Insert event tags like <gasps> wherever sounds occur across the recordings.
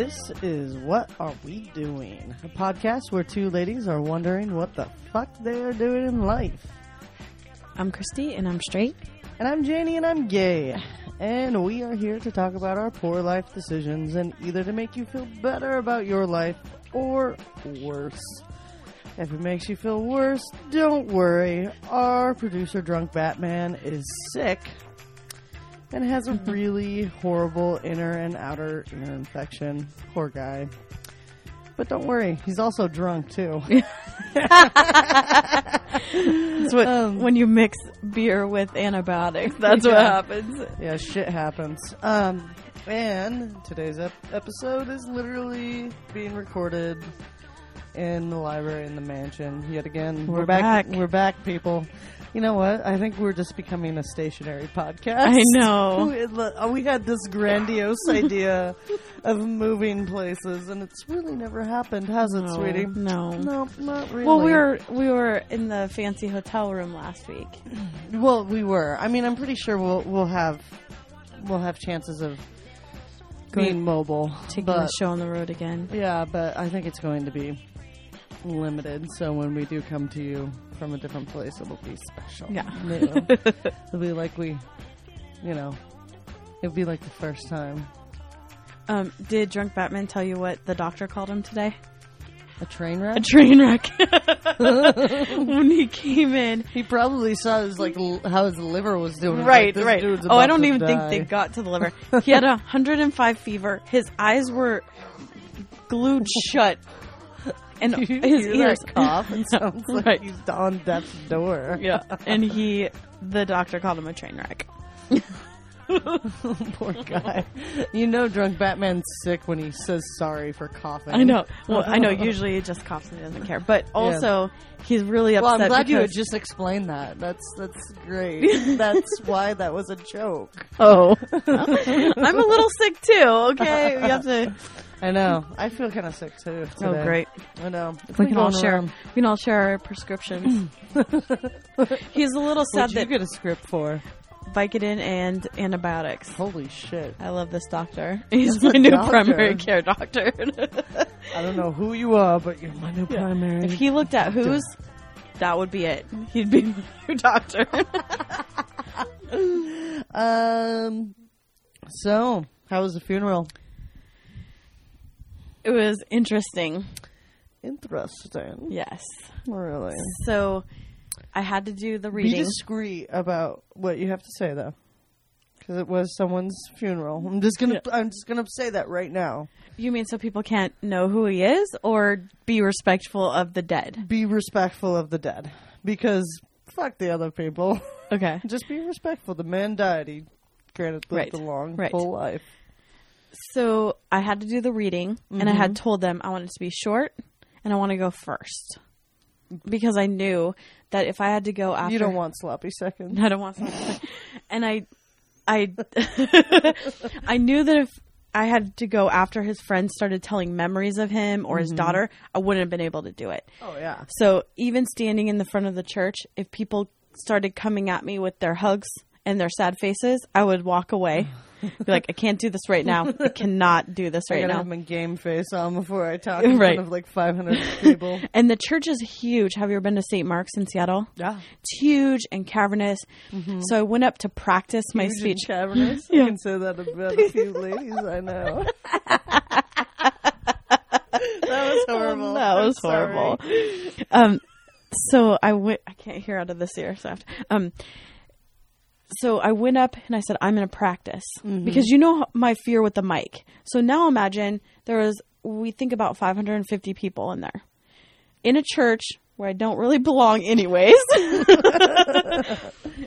This is What Are We Doing? A podcast where two ladies are wondering what the fuck they are doing in life. I'm Christy and I'm straight. And I'm Janie and I'm gay. And we are here to talk about our poor life decisions and either to make you feel better about your life or worse. If it makes you feel worse, don't worry. Our producer, Drunk Batman, is sick and has a <laughs> really horrible inner and outer ear infection. Poor guy. But don't worry, he's also drunk too. <laughs> That's what, Um, when you mix beer with antibiotics, that's what happens. yeah, shit happens. Um, and today's ep- episode is literally being recorded in the library in the mansion yet again. We're back. We're back, people. You know what? I think we're just becoming a stationary podcast. I know. <laughs> We, uh, we had this grandiose <laughs> idea of moving places, and it's really never happened, has it, No, sweetie? no. No, not really. Well, we were we were in the fancy hotel room last week. <clears throat> Well, we were. I mean, I'm pretty sure we'll we'll have we'll have chances of being mobile. Taking but, the show on the road again. Yeah, but I think it's going to be limited. So when we do come to you from a different place, it'll be special. Yeah. <laughs> It'll be like we, you know, it'll be like the first time. Um, did Drunk Batman tell you what the doctor called him today? A train wreck. A train wreck. <laughs> <laughs> when he came in. he probably saw his like l- how his liver was doing. Right, Like, right. Oh, I don't even think they got to the liver. He had a 105 fever. His eyes were glued shut. And <laughs> his ears <laughs> cough. It sounds like Right. he's on death's door. <laughs> Yeah. And he, the doctor called him a train wreck. Poor guy. You know, drunk Batman's sick when he says sorry for coughing. I know. Well, I know. Usually he just coughs and he doesn't care. But also, he's really upset. Well, I'm glad you had just explained that. That's that's great. that's why that was a joke. Oh. I'm a little sick too, okay? We have to. I know. I feel kind of sick too. Today. Oh, great. I know. It's We can all share. around. We can all share our prescriptions. <laughs> he's a little sad What'd you that get a script for? Vicodin and antibiotics. Holy shit! I love this doctor. <laughs> He's my new doctor. primary care doctor. <laughs> I don't know who you are, but you're my new primary. if he looked at who's, that would be it. He'd be my new doctor. um. So, how was the funeral? It was interesting. Interesting. Yes. Really. So I had to do the Be reading. discreet about what you have to say, though, because it was someone's funeral. I'm just gonna. I'm just gonna say that right now. You mean so people can't know who he is or be respectful of the dead? Be respectful of the dead, because fuck the other people. Okay. <laughs> just be respectful. The man died. He granted lived Right. a long, Right. full life. So I had to do the reading and I had told them I wanted to be short and I want to go first. Because I knew that if I had to go after You <laughs> don't want sloppy seconds. I don't want something. and I, I, <laughs> I knew that if I had to go after his friends started telling memories of him or his daughter, I wouldn't have been able to do it. Oh yeah. So even standing in the front of the church, if people started coming at me with their hugs and their sad faces, I would walk away. <laughs> Be like, I can't do this right now. I <laughs> cannot do this I right gotta now. have my game face on before I talk <laughs> in Right. front of like 500 <laughs> people. And the church is huge. Have you ever been to St. Mark's in Seattle? Yeah. It's huge and cavernous. So I went up to practice my Huge and speech. cavernous. Yeah. I can say that about a few ladies I know. that was horrible. That I'm was sorry. horrible. Um, so I went. I can't hear out of this ear. So I have to, um, so I went up and I said, "I'm going to practice mm-hmm. because you know my fear with the mic." So now imagine there was we think about 550 people in there in a church where I don't really belong, anyways. <laughs>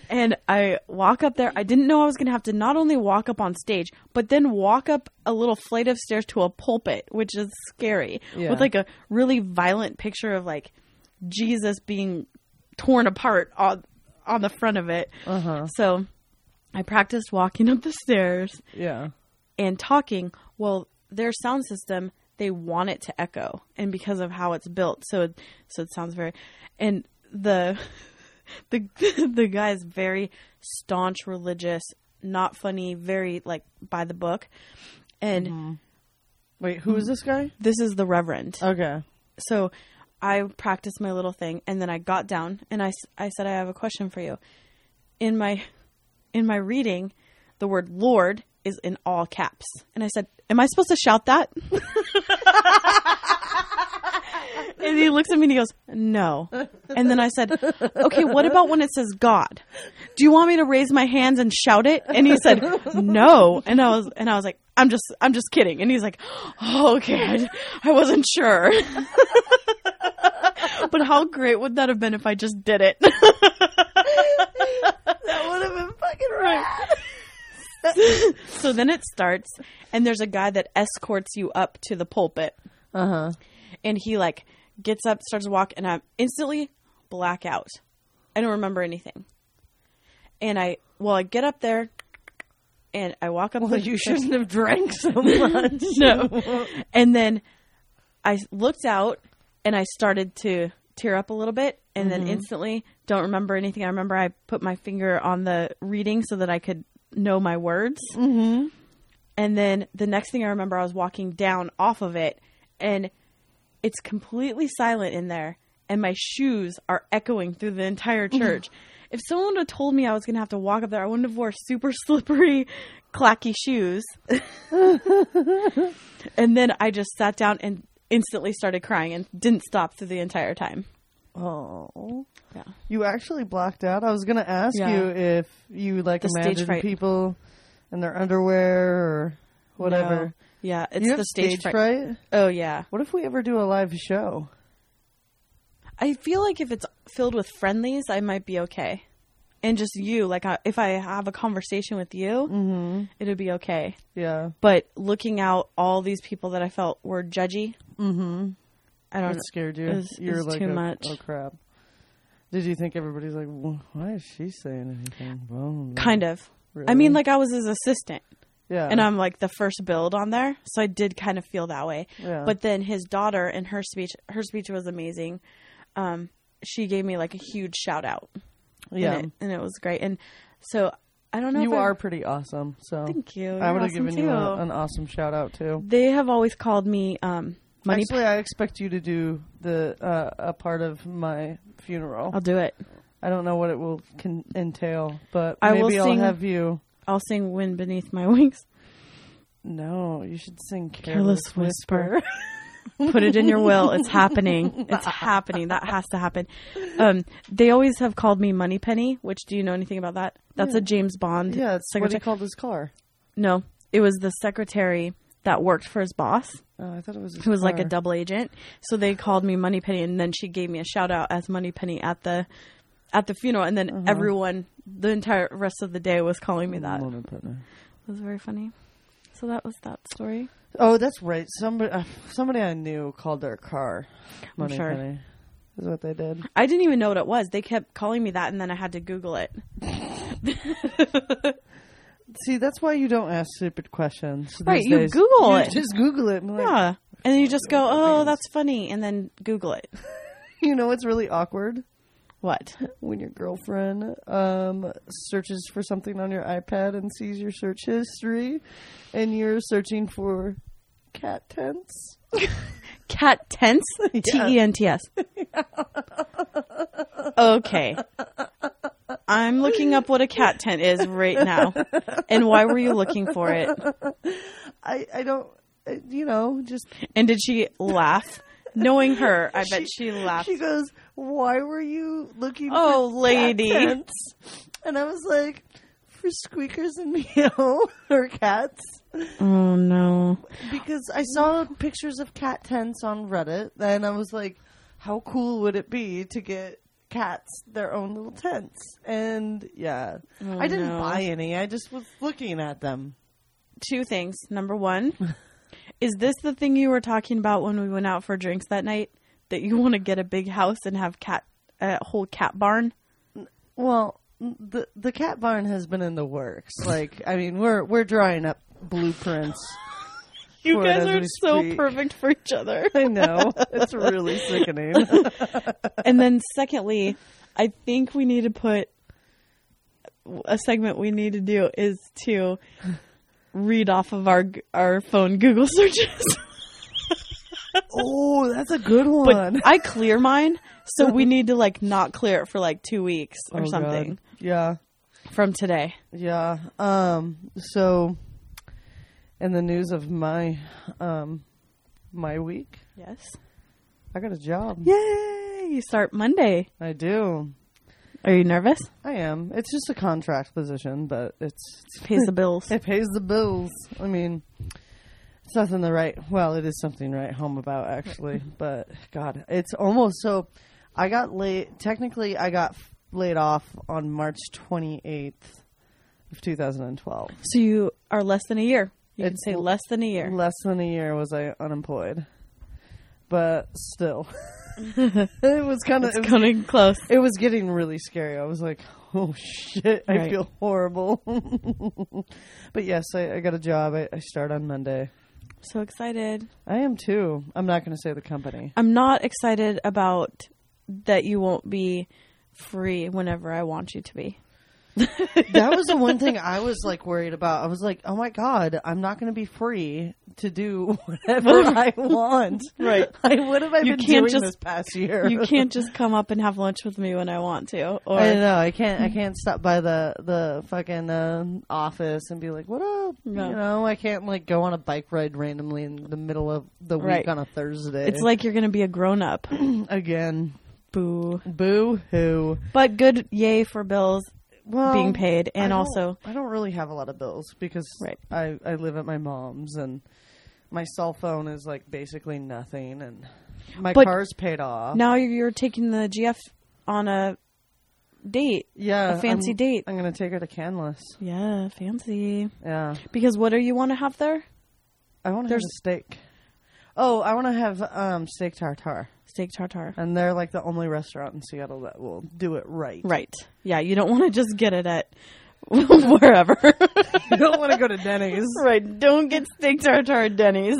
and I walk up there. I didn't know I was going to have to not only walk up on stage, but then walk up a little flight of stairs to a pulpit, which is scary, Yeah. with like a really violent picture of like Jesus being torn apart on on the front of it. Uh-huh. So I practiced walking <laughs> up the stairs Yeah. and talking. Well, their sound system they want it to echo, and because of how it's built, so it, so it sounds very. And the <laughs> the <laughs> the guy is very staunch religious, not funny, very like by the book, and Wait, who is this guy? This is the Reverend. Okay. so I practiced my little thing, and then I got down and I, I said, I have a question for you. In my in my reading, the word Lord is in all caps, and I said, Am I supposed to shout that? <laughs> and he looks at me and he goes, No. And then I said, Okay, what about when it says God? Do you want me to raise my hands and shout it? And he said, No. And I was and I was like, I'm just I'm just kidding. And he's like, oh, Okay, I, I wasn't sure. <laughs> but how great would that have been if I just did it? <laughs> That would have been fucking right. <laughs> so then it starts, and there's a guy that escorts you up to the pulpit. Uh huh. and he like gets up, starts to walk, and I instantly black out. I don't remember anything. And I well, I get up there, and I walk up. Well, the you shouldn't have drank so <laughs> much. no. And then I looked out, and I started to tear up a little bit, and then instantly don't remember anything. I remember I put my finger on the reading so that I could know my words. Mm-hmm. And then the next thing I remember, I was walking down off of it, and it's completely silent in there, and my shoes are echoing through the entire <laughs> church. if someone had told me I was going to have to walk up there, I wouldn't have wore super <laughs> slippery, clacky shoes. <laughs> and then I just sat down and instantly started crying and didn't stop through the entire time. Oh. Yeah. You actually blacked out. I was gonna ask Yeah. you if you like The stage imagine fright. people in their underwear or whatever. No. Yeah, it's you have the stage, fright. Oh yeah. What if we ever do a live show? I feel like if it's filled with friendlies, I might be okay. And just you, like I, if I have a conversation with you, Mm-hmm. it'd be okay. Yeah. But looking out all these people that I felt were judgy, Mm-hmm. I don't. It scared you. It You're was like too oh, much. Oh crap. Did you think everybody's like, "Wh- why is she saying anything? Well, Kind of. I mean, like I was his assistant, yeah, and I'm like the first build on there, so I did kind of feel that way. yeah. But then his daughter and her speech, her speech was amazing. Um, she gave me like a huge shout out. Yeah, and it, and it was great. And so I don't know. you I- are pretty awesome. So Thank you. I You're would have awesome given you a, an awesome shout out too. They have always called me um, money. Actually, I expect you to do the uh, a part of my funeral. I'll do it. I don't know what it will con- entail, but I will maybe I'll sing- have you. I'll sing "Wind Beneath My Wings." No, you should sing Careless "Careless, Whisper. Whisper." <laughs> Put it in your will. It's happening. <laughs> It's happening. That has to happen. Um, they always have called me Money Penny. Which do you know anything about that? That's Yeah. a James Bond. yeah, it's what he secretary. called his car. No, it was the secretary that worked for his boss, Oh, I thought it was. Who was like a double agent. So they called me Money Penny, and then she gave me a shout out as Money Penny at the at the funeral, and then Uh-huh. everyone, the entire rest of the day, was calling me that. It was very funny. So that was that story. Oh, that's right. Somebody, uh, somebody I knew called their car Money sure. Penny. Is what they did. I didn't even know what it was. They kept calling me that, and then I had to Google it. <laughs> <laughs> See, that's why you don't ask stupid questions. Right, you days. Google You it. Just Google it. And like, Yeah, and then you just go, "Oh, that's funny," and then Google it. <laughs> You know what's really awkward What? <laughs> when your girlfriend um, searches for something on your iPad and sees your search history, and you're searching for cat tents. <laughs> Cat tents? <laughs> T E N T S. Okay. I'm looking up what a cat tent is right now. And why were you looking for it? I I don't. You know, just And did she laugh? Knowing her, I bet she, laughed. She goes, "Why were you looking?" Oh, for cat lady. tents?" <laughs> And I was like, "For squeakers and <laughs> meow or cats." oh no. Because I saw pictures of cat tents on Reddit, and I was like, "How cool would it be to get cats their own little tents?" And yeah, Oh, I didn't no. buy any. I just was looking at them. Two things. Number one, <laughs> is this the thing you were talking about when we went out for drinks that night? That you want to get a big house and have cat a whole cat barn? Well, the the cat barn has been in the works. Like, I mean, we're we're drawing up blueprints. <laughs> You guys are so speak. perfect for each other. <laughs> I know it's really <laughs> sickening. and then secondly, I think we need to put a segment we need to do is to read off of our our phone Google searches. Oh, that's a good but one. I clear mine, so we <laughs> need to like not clear it for like two weeks or Oh, God. something Yeah. from today. Yeah. Um so in the news of my um my week, Yes. I got a job. Yay! You start Monday. I do. Are you nervous? I am. It's just a contract position, but it's, it's Pays the bills. <laughs> it pays the bills. I mean, it's nothing to write. Well, it is something to write home about actually, <laughs> but God, it's almost so. I got laid. Technically, I got f- laid off on March twenty eighth of two thousand and twelve. So you are less than a year. You It's can say less than a year. Less than a year was I unemployed, but still, <laughs> it was kind of coming close. it was getting really scary. I was like, oh shit, I feel horrible. <laughs> but yes, I, I got a job. I, I start on Monday. So excited. I am too. I'm not going to say the company. I'm not excited about that you won't be free whenever I want you to be. That <laughs> was the one thing I was like worried about. I was like, oh my god, I'm not going to be free to do whatever <laughs> I want. Right. <laughs> Like, what have I You been can't doing just- this past year? You can't just come up and have lunch with me when I want to. Or I know I can't. I can't stop by the the fucking uh, office and be like, "What up?" No. You know, I can't like go on a bike ride randomly in the middle of the week Right. on a Thursday. it's like you're going to be a grown up. <clears throat> again, Boo. boo hoo. But good yay for bills Well, being paid and don't- also I don't really have a lot of bills because Right. I I live at my mom's and my cell phone is like basically nothing and my But car's paid off. now you're taking the GF on a date. yeah, a fancy I'm- date. I'm gonna take her to Canlis. Yeah, fancy. Yeah. Because what do you want to have there? I want to have a steak. Oh, I want to have um, steak tartare, Steak tartare. and they're like the only restaurant in Seattle that will do it right. Right. Yeah, you don't want to just get it at <laughs> wherever. <laughs> you don't want to go to Denny's. <laughs> right. Don't get steak tartare at Denny's.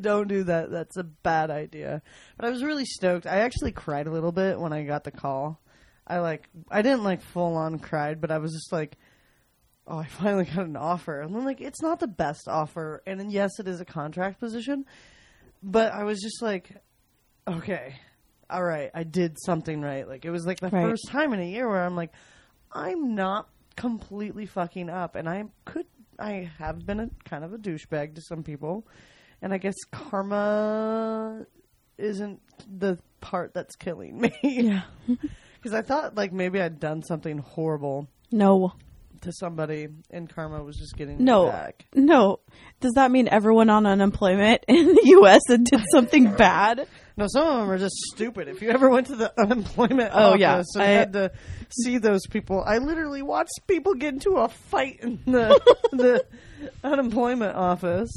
don't do that. That's a bad idea. But I was really stoked. I actually cried a little bit when I got the call. I like I didn't like full on cried, but I was just like, oh, I finally got an offer. And then like it's not the best offer, and yes, it is a contract position, but I was just like, okay, all right, I did something right. Like it was like the Right. first time in a year where I'm like, I'm not completely fucking up, and I could. I have been a kind of a douchebag to some people, and I guess karma isn't the part that's killing me. yeah. <laughs> Because I thought like maybe I'd done something horrible No. To somebody, and karma was just getting No. back. No. Does that mean everyone on unemployment <laughs> in the U.S. did something <laughs> bad? No, some of them are just stupid. If you ever went to the <laughs> unemployment Oh, office yeah. and I- had to see those people, I literally watched people get into a fight in the the unemployment office.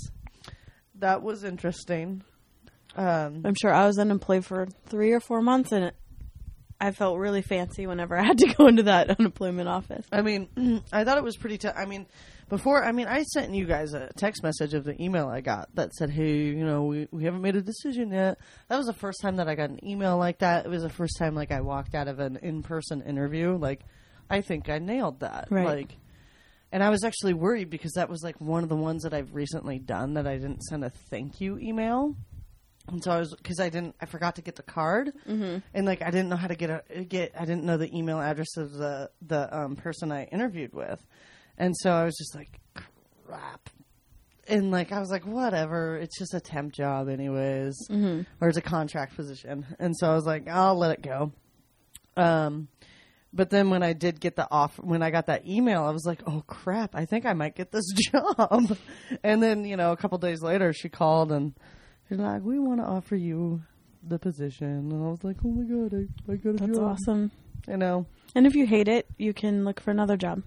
That was interesting. Um, I'm sure I was unemployed for three or four months, and it, I felt really fancy whenever <laughs> I had to go into that <laughs> unemployment office. I mean, <clears throat> I thought it was pretty tough. I mean, before, I mean, I sent you guys a text message of the email I got that said, hey, you know, we, we haven't made a decision yet. That was the first time that I got an email like that. It was the first time, like, I walked out of an in person interview. Like, I think I nailed that. Right. Like, and I was actually worried because that was, like, one of the ones that I've recently done that I didn't send a thank you email. And so I was because I didn't I forgot to get the card Mm-hmm. and like I didn't know how to get a get I didn't know the email address of the the um, person I interviewed with, and so I was just like crap, and like I was like whatever it's just a temp job anyways Mm-hmm. or it's a contract position, and so I was like I'll let it go. Um, but then when I did get the off when I got that email, I was like oh crap I think I might get this <laughs> job, and then you know a couple days later she called and. Like, we want to offer you the position, and I was like, oh my god, I, I got a That's job. awesome. You know, And if you hate it, you can look for another job.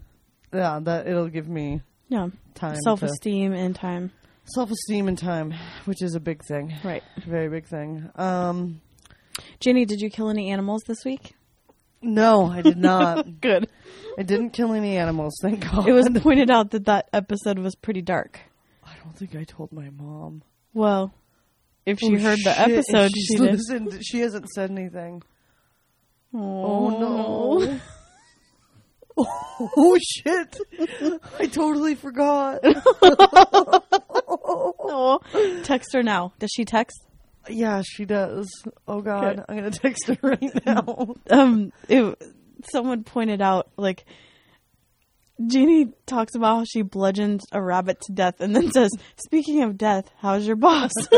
yeah, that it'll give me Yeah. time, Self esteem and time. self esteem and time, which is a big thing, Right. very big thing. Um, Jenny, did you kill any animals this week? no, I did not. <laughs> Good. I didn't kill any animals, thank God. It was pointed out that that episode was pretty dark. I don't think I told my mom. Well, if she Oh, heard the shit, episode, she did. listened. She hasn't said anything. Oh, Oh no. <laughs> Oh shit! I totally forgot. <laughs> Oh, text her now. Does she text? yeah, she does. Oh god, Okay. I'm gonna text her right now. <laughs> Um, it, someone pointed out like Jeannie talks about how she bludgeoned a rabbit to death, and then <laughs> says, "Speaking of death, how's your boss?" <laughs>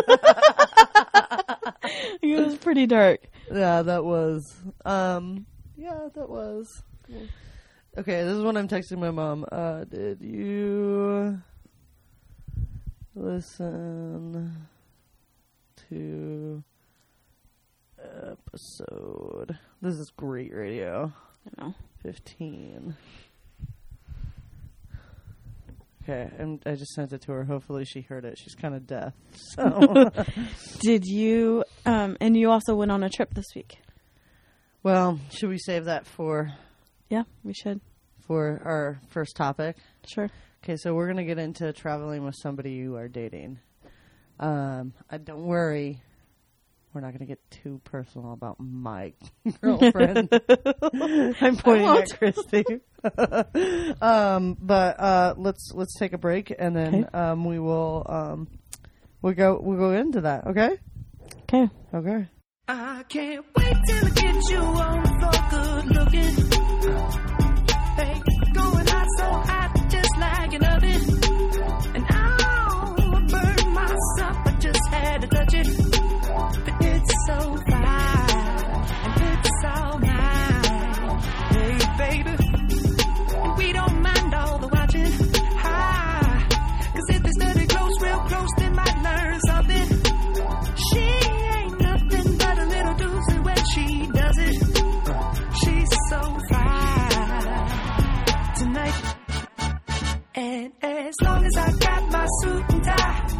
it was pretty dark. yeah, that was. Um, yeah, that was. Okay, this is when I'm texting my mom. Uh, did you listen to episode? This is great radio. I know. 15. Okay, and I just sent it to her. Hopefully she heard it. She's kind of deaf. <laughs> So, Did you? Um, and you also went on a trip this week. well, should we save that for Yeah, we should. for our first topic? Sure. Okay, so we're gonna get into traveling with somebody you are dating. Um, uh, don't worry, we're not gonna get too personal about my <laughs> girlfriend. I'm <laughs> pointing at Christy. <laughs> um, but uh, let's let's take a break and then um, we will um, we'll go we'll go into that. Okay. Okay. Okay. I can't wait till I get you on the floor, good looking. Hey, as long as I got my suit and tie,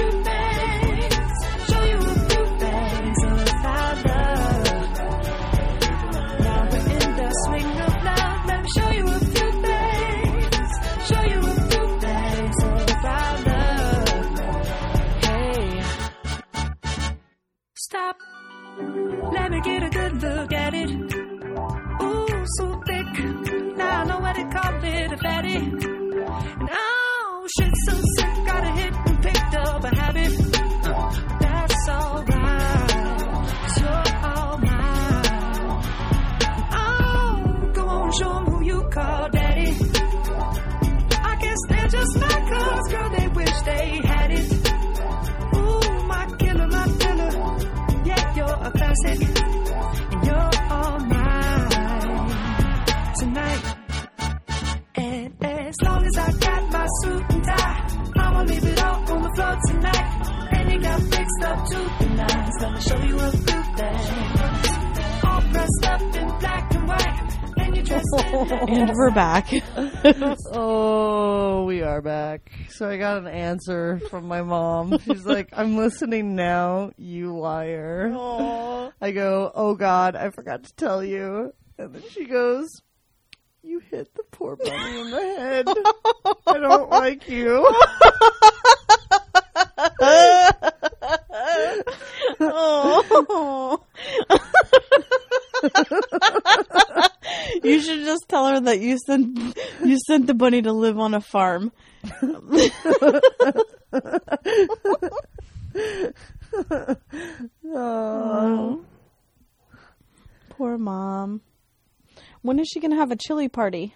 And you're all mine tonight. And as long as I got my suit and tie, I'ma leave it all on the floor tonight. And you got fixed up to the nines. Let me show you a few things. All dressed up in black and white. And you're dressed in that And we're back. <laughs> Oh, we are back. So I got an answer from my mom. She's like, "I'm listening now, you liar." I go, "Oh God, I forgot to tell you." And then she goes, "You hit the poor bunny in the head. I don't like you." <laughs> <laughs> oh. You should just tell her that you sent you sent the bunny to live on a farm. <laughs> Oh. Poor mom. When is she gonna have a chili party?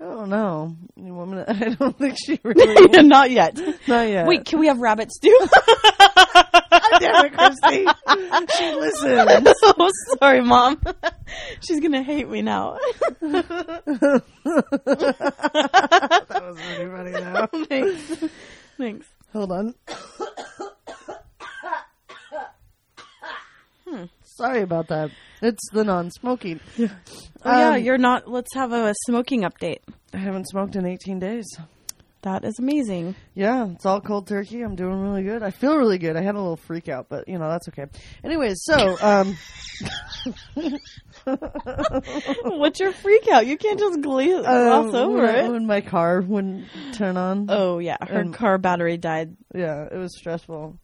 I don't know. You want me to- I don't think she <laughs> really. Not yet. Not yet. Wait, can we have rabbit stew? <laughs> damn it, Christy. She listens. <laughs> oh, sorry, mom. She's gonna hate me now. That was really funny though. Thanks. Thanks. Hold on. Sorry about that. It's the non-smoking. <laughs> Oh yeah, Um, you're not. Let's have a smoking update. I haven't smoked in 18 days. That is amazing. Yeah, it's all cold turkey. I'm doing really good. I feel really good. I had a little freak out, but you know that's okay. Anyways, so um, <laughs> What's your freak out? You can't just glaze gloss um, over when, it. when my car wouldn't turn on. Oh yeah, her Um, car battery died. Yeah, it was stressful.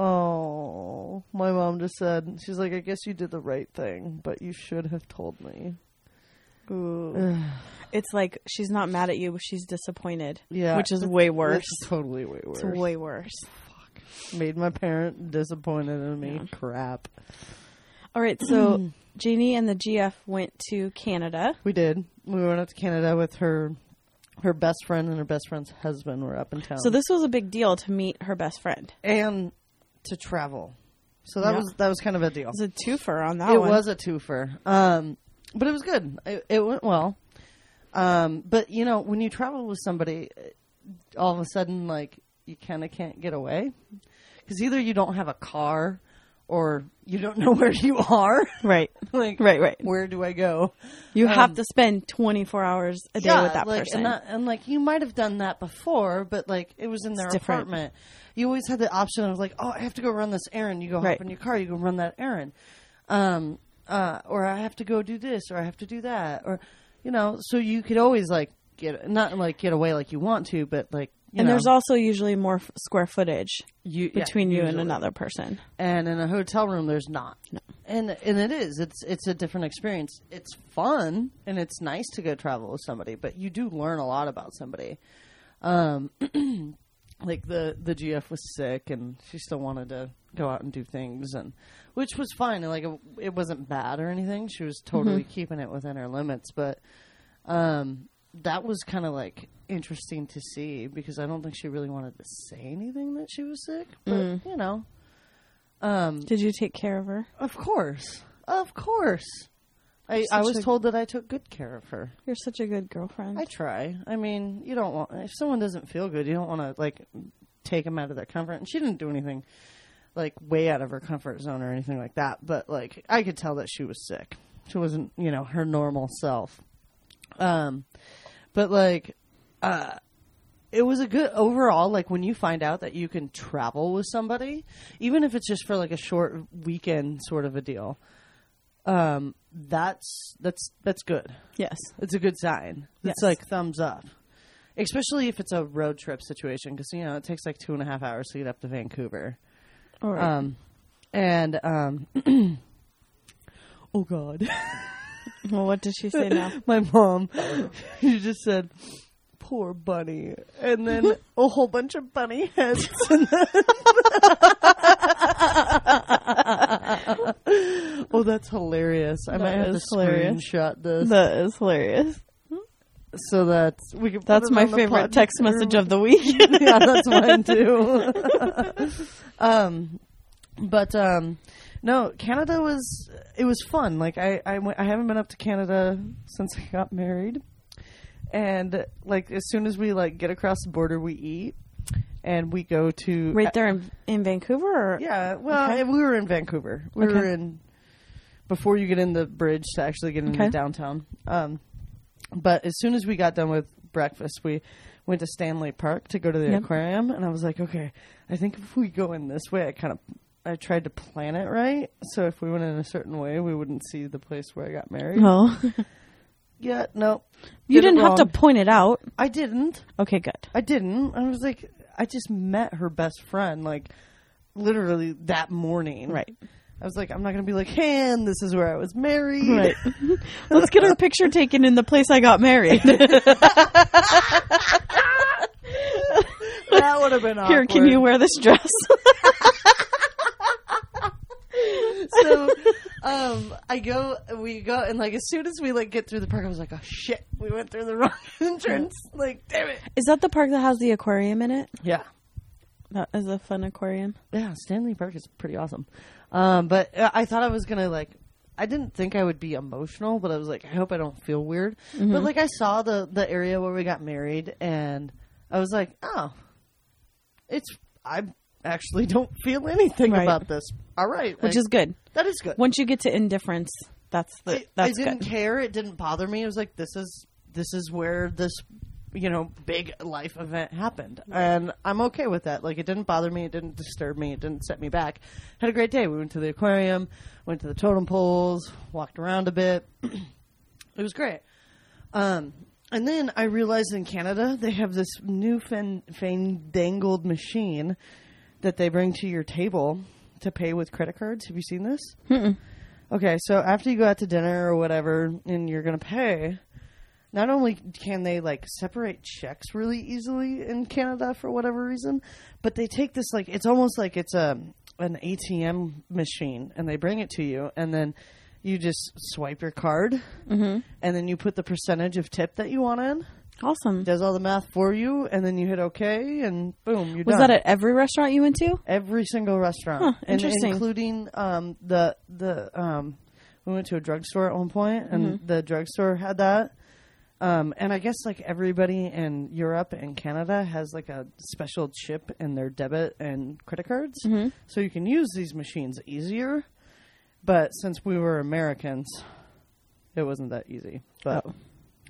Oh, my mom just said she's like, I guess you did the right thing, but you should have told me. Ooh. <sighs> it's like she's not mad at you, but she's disappointed. Yeah, which is way worse. It's totally way worse. It's way worse. Fuck. Made my parent disappointed in me. Crap. All right, so <clears throat> Janie and the GF went to Canada. We did. We went up to Canada with her, her best friend and her best friend's husband were up in town. So this was a big deal to meet her best friend. and to travel. So that Yeah. was that was kind of a deal. It was a twofer on that one. it one. was a twofer. Um, but it was good. It, it went well. Um, but you know, when you travel with somebody, all of a sudden, like you kind of can't get away because either you don't have a car or you don't know <laughs> where you are. right, <laughs> like, right, right. where do I go? You have Um, to spend 24 hours a day yeah, with that like, person. And, that, and like you might have done that before, but like it was in their It's different. You always had the option of like, oh, I have to go run this errand. You go Right. hop in your car, you go run that errand, um, uh, or I have to go do this, or I have to do that, or you know. So you could always like get not like get away like you want to, but like you and know, there's also usually more f- square footage you, yeah, between you and another person. and in a hotel room there's not and and it is it's it's a different experience it's fun and it's nice to go travel with somebody but you do learn a lot about somebody um <clears throat> like the the gf was sick and she still wanted to go out and do things and which was fine. And like it, it wasn't bad or anything. She was totally keeping it within her limits. But um that was kind of like interesting to see because I don't think she really wanted to say anything that she was sick, but you know, um, Did you take care of her? of course, of course. I, I was a- told that I took good care of her. You're such a good girlfriend. I try. I mean, you don't want if someone doesn't feel good, you don't want to like take them out of their comfort. And she didn't do anything like way out of her comfort zone or anything like that. But like, I could tell that she was sick. She wasn't, you know, her normal self. Um, but like, uh, it was a good overall. Like when you find out that you can travel with somebody, even if it's just for like a short weekend sort of a deal. Um, that's that's that's good. yes. It's a good sign. Yes. It's like thumbs up, especially if it's a road trip situation because you know it takes like two and a half hours to get up to Vancouver. All right. Um, and um, <clears throat> oh god, <laughs> well, what did she say now? <laughs> my mom, <laughs> she just said. Poor bunny, and then a whole bunch of bunny heads. <laughs> Oh, that's hilarious! I That might have to hilarious. screenshot this that is hilarious. so that we can. That's my favorite text message of the <laughs> week. yeah, that's mine too. <laughs> um, but um, no, Canada was it was fun. Like I I, went, I haven't been up to Canada since I got married, and like as soon as we like get across the border, we eat, and we go to right there in, in Vancouver? Or? Yeah, well, Okay. we were in Vancouver. We Okay. were in before you get in the bridge to actually get into Okay. downtown. Um, but as soon as we got done with breakfast, we went to Stanley Park to go to the Yep. aquarium, and I was like, okay, I think if we go in this way, I kind of I tried to plan it right, so if we went in a certain way, we wouldn't see the place where I got married. Oh. <laughs> Yeah, no, you did didn't have to point it out. I didn't. Okay, good. I didn't. I was like, I just met her best friend, like literally that morning. Right. I was like, I'm not gonna be like, hey, and this is where I was married. Right. <laughs> Let's get our picture taken in the place I got married. <laughs> that would have been awkward. Here, can you wear this dress? <laughs> So, um, I go, we go, and like as soon as we like get through the park, I was like, oh shit, we went through the <laughs> wrong entrance. Like, damn it. Is that the park that has the aquarium in it? Yeah. That is a fun aquarium. Yeah, Stanley Park is pretty awesome. Um, but uh, I thought I was gonna like. I didn't think I would be emotional, but I was like, I hope I don't feel weird. But like, I saw the the area where we got married, and I was like, oh, it's I actually don't feel anything Right. about this. All right, Which I- is good. that is good. Once you get to indifference, that's the I, that's I didn't good. care. It didn't bother me. It was like this is this is where this you know, big life event happened. And I'm okay with that. Like, it didn't bother me. It didn't disturb me. It didn't set me back. Had a great day. We went to the aquarium, went to the totem poles, walked around a bit. <clears throat> it was great. Um, and then I realized in Canada they have this new fan- fandangled machine that they bring to your table to pay with credit cards. Have you seen this? Okay, so after you go out to dinner or whatever and you're going to pay, not only can they like separate checks really easily in Canada for whatever reason, but they take this like it's almost like it's a an ATM machine and they bring it to you and then you just swipe your card mm-hmm. and then you put the percentage of tip that you want in. Awesome. Does all the math for you and then you hit okay and boom, you're Was done. that at every restaurant you went to? Every single restaurant, Huh, and interesting. including um, the the um, we went to a drugstore at one point, and Mm-hmm. the drugstore had that. Um, and I guess like everybody in Europe and Canada has like a special chip in their debit and credit cards, Mm-hmm. so you can use these machines easier. But since we were Americans, it wasn't that easy. But Oh.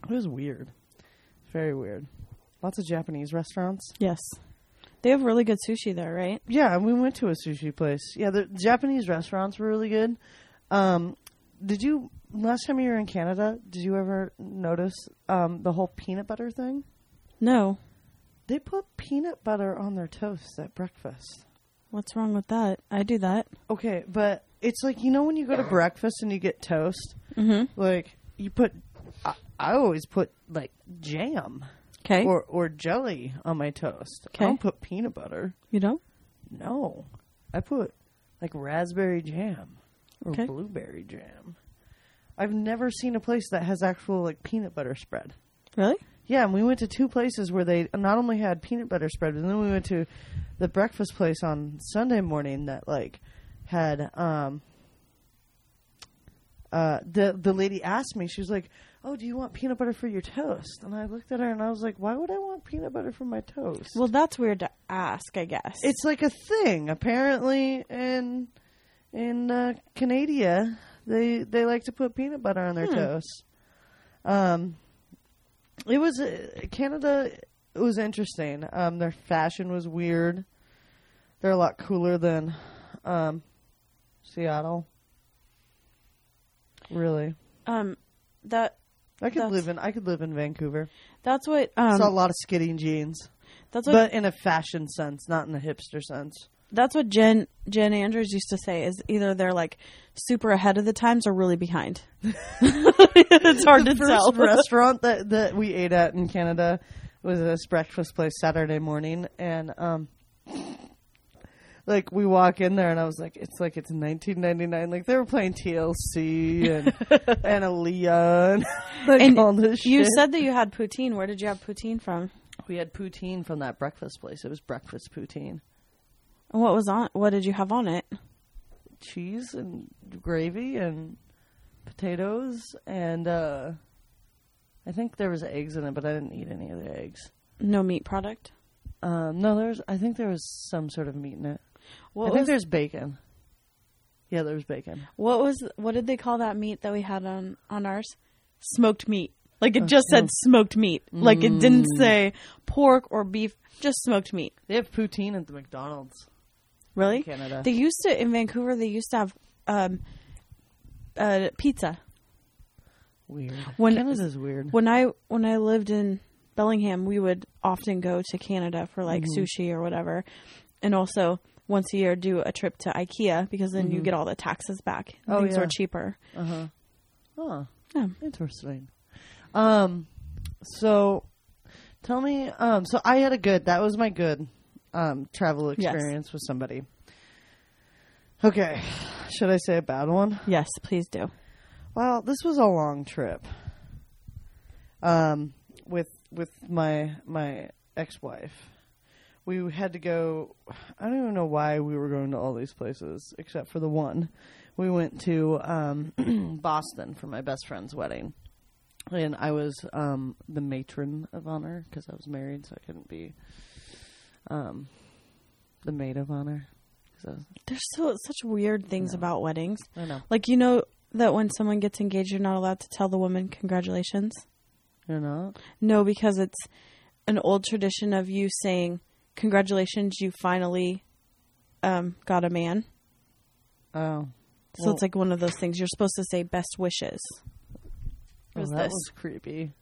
it was weird, very weird. Lots of Japanese restaurants. Yes. They have really good sushi there, right? Yeah, we went to a sushi place. Yeah, the Japanese restaurants were really good. Um, did you last time you were in Canada? Did you ever notice um, the whole peanut butter thing? No. They put peanut butter on their toast at breakfast. What's wrong with that? I do that. Okay, but it's like you know when you go to breakfast and you get toast, Mm-hmm. like you put. I, I always put like jam Okay. or or jelly on my toast. I don't put peanut butter. you don't? No, I put like raspberry jam or blueberry jam. I've never seen a place that has actual like peanut butter spread. Really? Yeah, and we went to two places where they not only had peanut butter spread, but then we went to the breakfast place on Sunday morning that like had um uh the the lady asked me, she was like, Oh, do you want peanut butter for your toast? And I looked at her and I was like, Why would I want peanut butter for my toast? Well, that's weird to ask, I guess. it's like a thing apparently in in uh, Canada they they like to put peanut butter on their Hmm. toast. Um, it was uh, Canada. It was interesting. Um, their fashion was weird. They're a lot cooler than um, Seattle. Really, um that I could That's- live in I could live in Vancouver. that's what um Saw a lot of skinny jeans, that's what but in a fashion sense, not in a hipster sense. that's what Jen Jen Andrews used to say is either they're like super ahead of the times or really behind. <laughs> it's hard the to first tell. restaurant that that we ate at in Canada was this breakfast place Saturday morning, and um, like we walk in there, and I was like, it's like it's 1999. Like they were playing TLC and <laughs> and Aaliyah and <laughs> like And all this you shit. said that you had poutine. Where did you have poutine from? we had poutine from that breakfast place. It was breakfast poutine, And what was on? What did you have on it? cheese and gravy and potatoes and uh, I think there was eggs in it, but I didn't eat any of the eggs. No meat product. Um, no, there's. I think there was some sort of meat in it. What I think was there's bacon. Yeah, there's bacon. what was what did they call that meat that we had on on ours? Smoked meat. Like it just said smoked meat. Like it didn't say pork or beef. Just smoked meat. They have poutine at the McDonald's. Really? in Canada. They used to in Vancouver. They used to have um, uh, pizza. Weird. When- Canada's weird. When I when I lived in Bellingham, we would often go to Canada for like Mm-hmm. sushi or whatever, and also once a year do a trip to IKEA because then you get all the taxes back. Mm-hmm. Oh, Things yeah. were cheaper. Uh huh. Oh, Yeah. interesting. Um, so tell me. Um, so I had a good. That was my good. Um, travel Yes. experience with somebody. Okay, should I say a bad one? Yes, please do. Well, this was a long trip. Um, with with my my ex wife, we had to go. I don't even know why we were going to all these places, except for the one. We went to um, <clears throat> Boston for my best friend's wedding, and I was um, the matron of honor because I was married, so I couldn't be um, the maid of honor. Was, There's so such weird things about weddings. I know. Like you know that when someone gets engaged, you're not allowed to tell the woman congratulations. You're not. No, because it's an old tradition of you saying, "Congratulations, you finally um, got a man." Oh, So Well- it's like one of those things. You're supposed to say "best wishes." oh Who's that this? was creepy.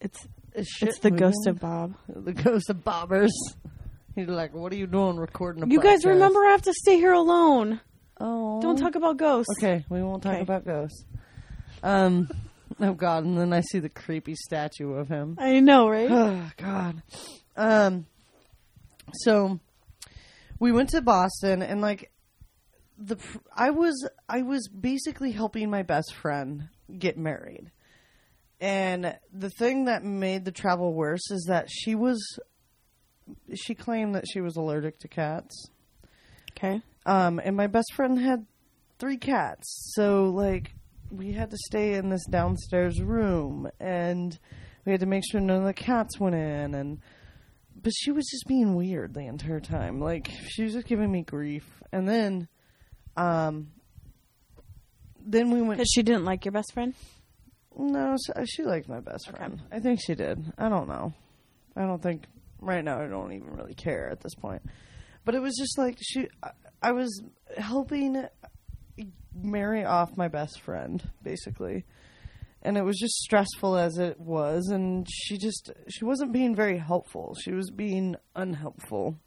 It's it's the ghost of Bob. the ghost of bobbers. <laughs> He's like, "What are you doing recording a You guys remember I have to stay here alone. Oh, Don't talk about ghosts. Okay, we won't talk Okay. about ghosts. Um, oh God, and then I see the creepy statue of him. I know, right? <sighs> Oh God. Um. So we went to Boston, and like the I was I was basically helping my best friend get married, and the thing that made the travel worse is that she was she claimed that she was allergic to cats. okay. Um, and my best friend had three cats, so like we had to stay in this downstairs room, and we had to make sure none of the cats went in, and but she was just being weird the entire time. Like she was just giving me grief, and then, um, then we went. Because she didn't like your best friend. No, s- she liked my best Okay. friend. I think she did. I don't know. I don't think right now. I don't even really care at this point. But it was just like she. I, I was helping marry off my best friend, basically, and it was just stressful as it was. And she just she wasn't being very helpful. She was being unhelpful.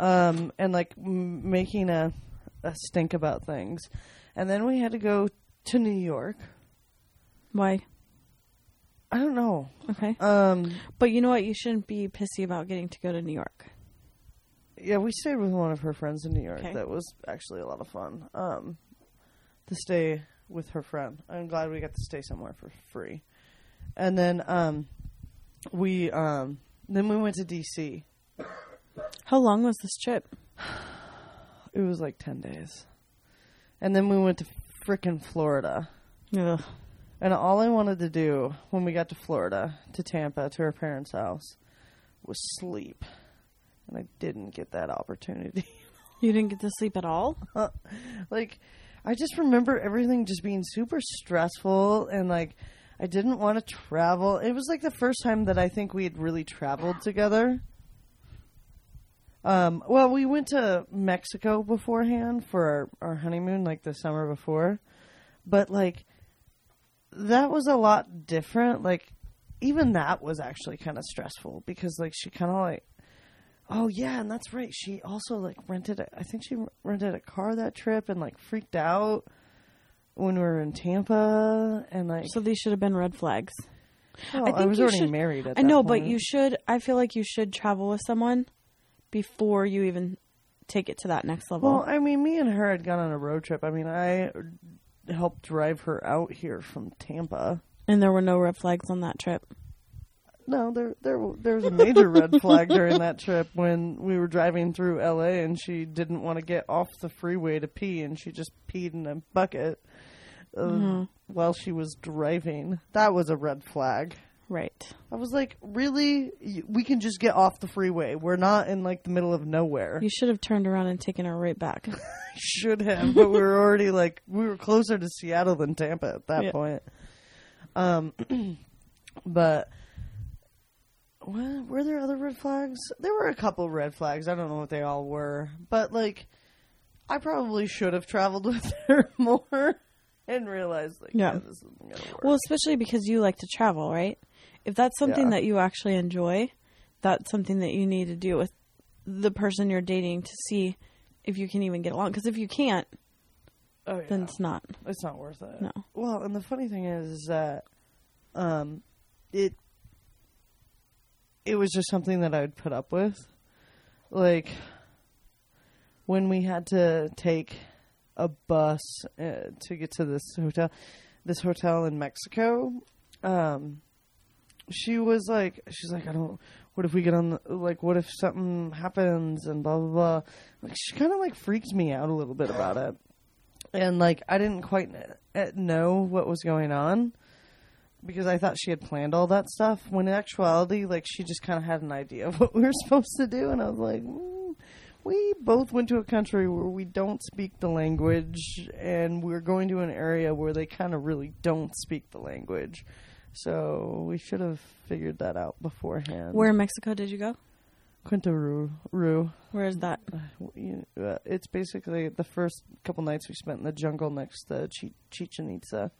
Um, and like m- making a a stink about things, and then we had to go to New York. Why? I don't know. Okay. Um, But you know what? You shouldn't be pissy about getting to go to New York. yeah, we stayed with one of her friends in New York. Okay. That was actually a lot of fun. Um, to stay with her friend. I'm glad we got to stay somewhere for free. And then um, we um, then we went to DC. How long was this trip? <sighs> It was like ten days, and then we went to frickin' Florida. Ugh. And all I wanted to do when we got to Florida, to Tampa, to her parents' house, was sleep. And I didn't get that opportunity. You didn't get to sleep at all? <laughs> like, I just remember everything just being super stressful and like I didn't want to travel. It was like the first time that I think we had really traveled together. Um, well, we went to Mexico beforehand for our, our honeymoon, like the summer before, but like that was a lot different. Like, even that was actually kind of stressful because like she kind of like, oh yeah, and that's right. She also like rented. A, I think she rented a car that trip and like freaked out when we were in Tampa and like. So these should have been red flags. well, I I, was already should- married at I know, but you should. I feel like you should travel with someone before you even take it to that next level. Well, I mean, me and her had gone on a road trip. I mean, I helped drive her out here from Tampa. and there were no red flags on that trip. No, there there there was a major red flag during that trip when we were driving through LA and she didn't want to get off the freeway to pee and she just peed in a bucket uh, Mm-hmm. while she was driving. That was a red flag. Right. I was like, "Really? We can just get off the freeway. We're not in like the middle of nowhere." You should have turned around and taken her right back. <laughs> should have, but we were already like we were closer to Seattle than Tampa at that Yeah. point. Um, <clears throat> but well, were there other red flags? There were a couple red flags. I don't know what they all were, but like I probably should have traveled <laughs> with her more and realized like yeah, Yeah. this isn't gonna work. Well, especially because you like to travel, right? If that's something Yeah. that you actually enjoy, that's something that you need to do with the person you're dating to see if you can even get along. Because if you can't, oh, yeah. then it's not. It's not worth it. No. Well, and the funny thing is, is that um, it it was just something that I'd put up with. Like when we had to take a bus uh, to get to this hotel, this hotel in Mexico. Um, she was like, she's like, I don't. What if we get on the like? What if something happens and blah blah blah? Like she kind of like freaked me out a little bit about it and like I didn't quite know what was going on because I thought she had planned all that stuff. When in actuality, like she just kind of had an idea of <laughs> what we were supposed to do, and I was like, mm, we both went to a country where we don't speak the language, and we're going to an area where they kind of really don't speak the language. So we should have figured that out beforehand. Where in Mexico did you go? Quinta Roo. Roo. Where is that? Uh, It's basically the first couple nights we spent in the jungle next to Chi- Chichen Itza.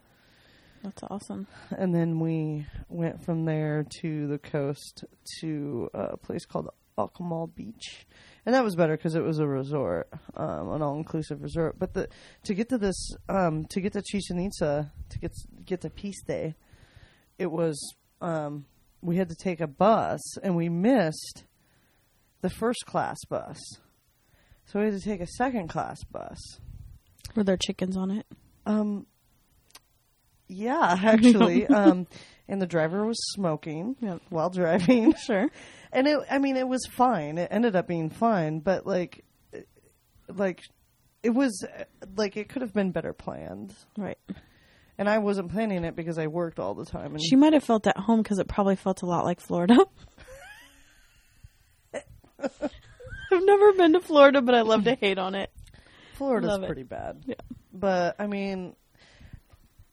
That's awesome. And then we went from there to the coast to a place called Akumal Beach. And that was better because it was a resort, um, an all-inclusive resort. But the to get to this, um, to get to Chichen Itza, to get get to Piste, it was um, we had to take a bus, and we missed the first class bus, so we had to take a second class bus. Were there chickens on it? Um, yeah, <laughs> actually. um, and the driver was smoking Yep. while driving. <laughs> Sure. And it, I mean, it was fine. It ended up being fine, but like, like, it was like it could have been better planned. Right. And I wasn't planning it because I worked all the time. And She might have felt at home because it probably felt a lot like Florida. <laughs> I've never been to Florida, but I love to hate on it. Florida's Love it. pretty bad. Yeah. But I mean,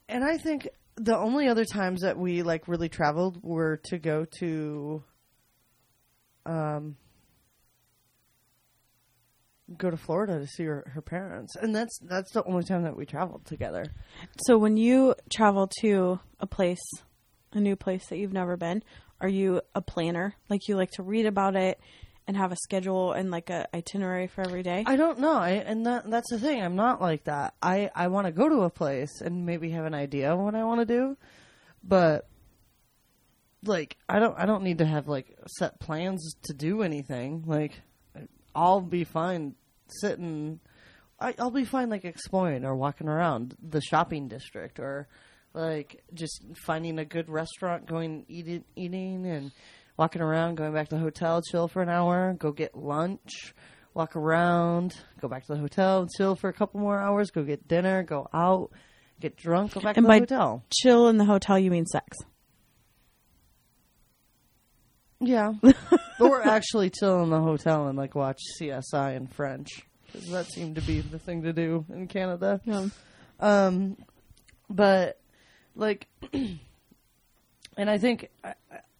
and I think the only other times that we like really traveled were to go to, um, go to Florida to see her, her parents, and that's that's the only time that we traveled together. So when you travel to a place, a new place that you've never been, are you a planner? Like you like to read about it and have a schedule and like a itinerary for every day? I don't know, I, and that that's the thing. I'm not like that. I I want to go to a place and maybe have an idea of what I want to do, but like I don't I don't need to have like set plans to do anything. Like I'll be fine sitting. I, I'll be fine like exploring or walking around the shopping district or like just finding a good restaurant, going eating eating and walking around, going back to the hotel, chill for an hour, go get lunch, walk around, go back to the hotel, chill for a couple more hours, go get dinner, go out, get drunk, go back And to the hotel. Chill in the hotel, you mean sex? Yeah. <laughs> or actually chill in the hotel and like watch CSI in French. 'Cause that seemed to be the thing to do in Canada. Yeah. Um, but like, <clears throat> and I think I-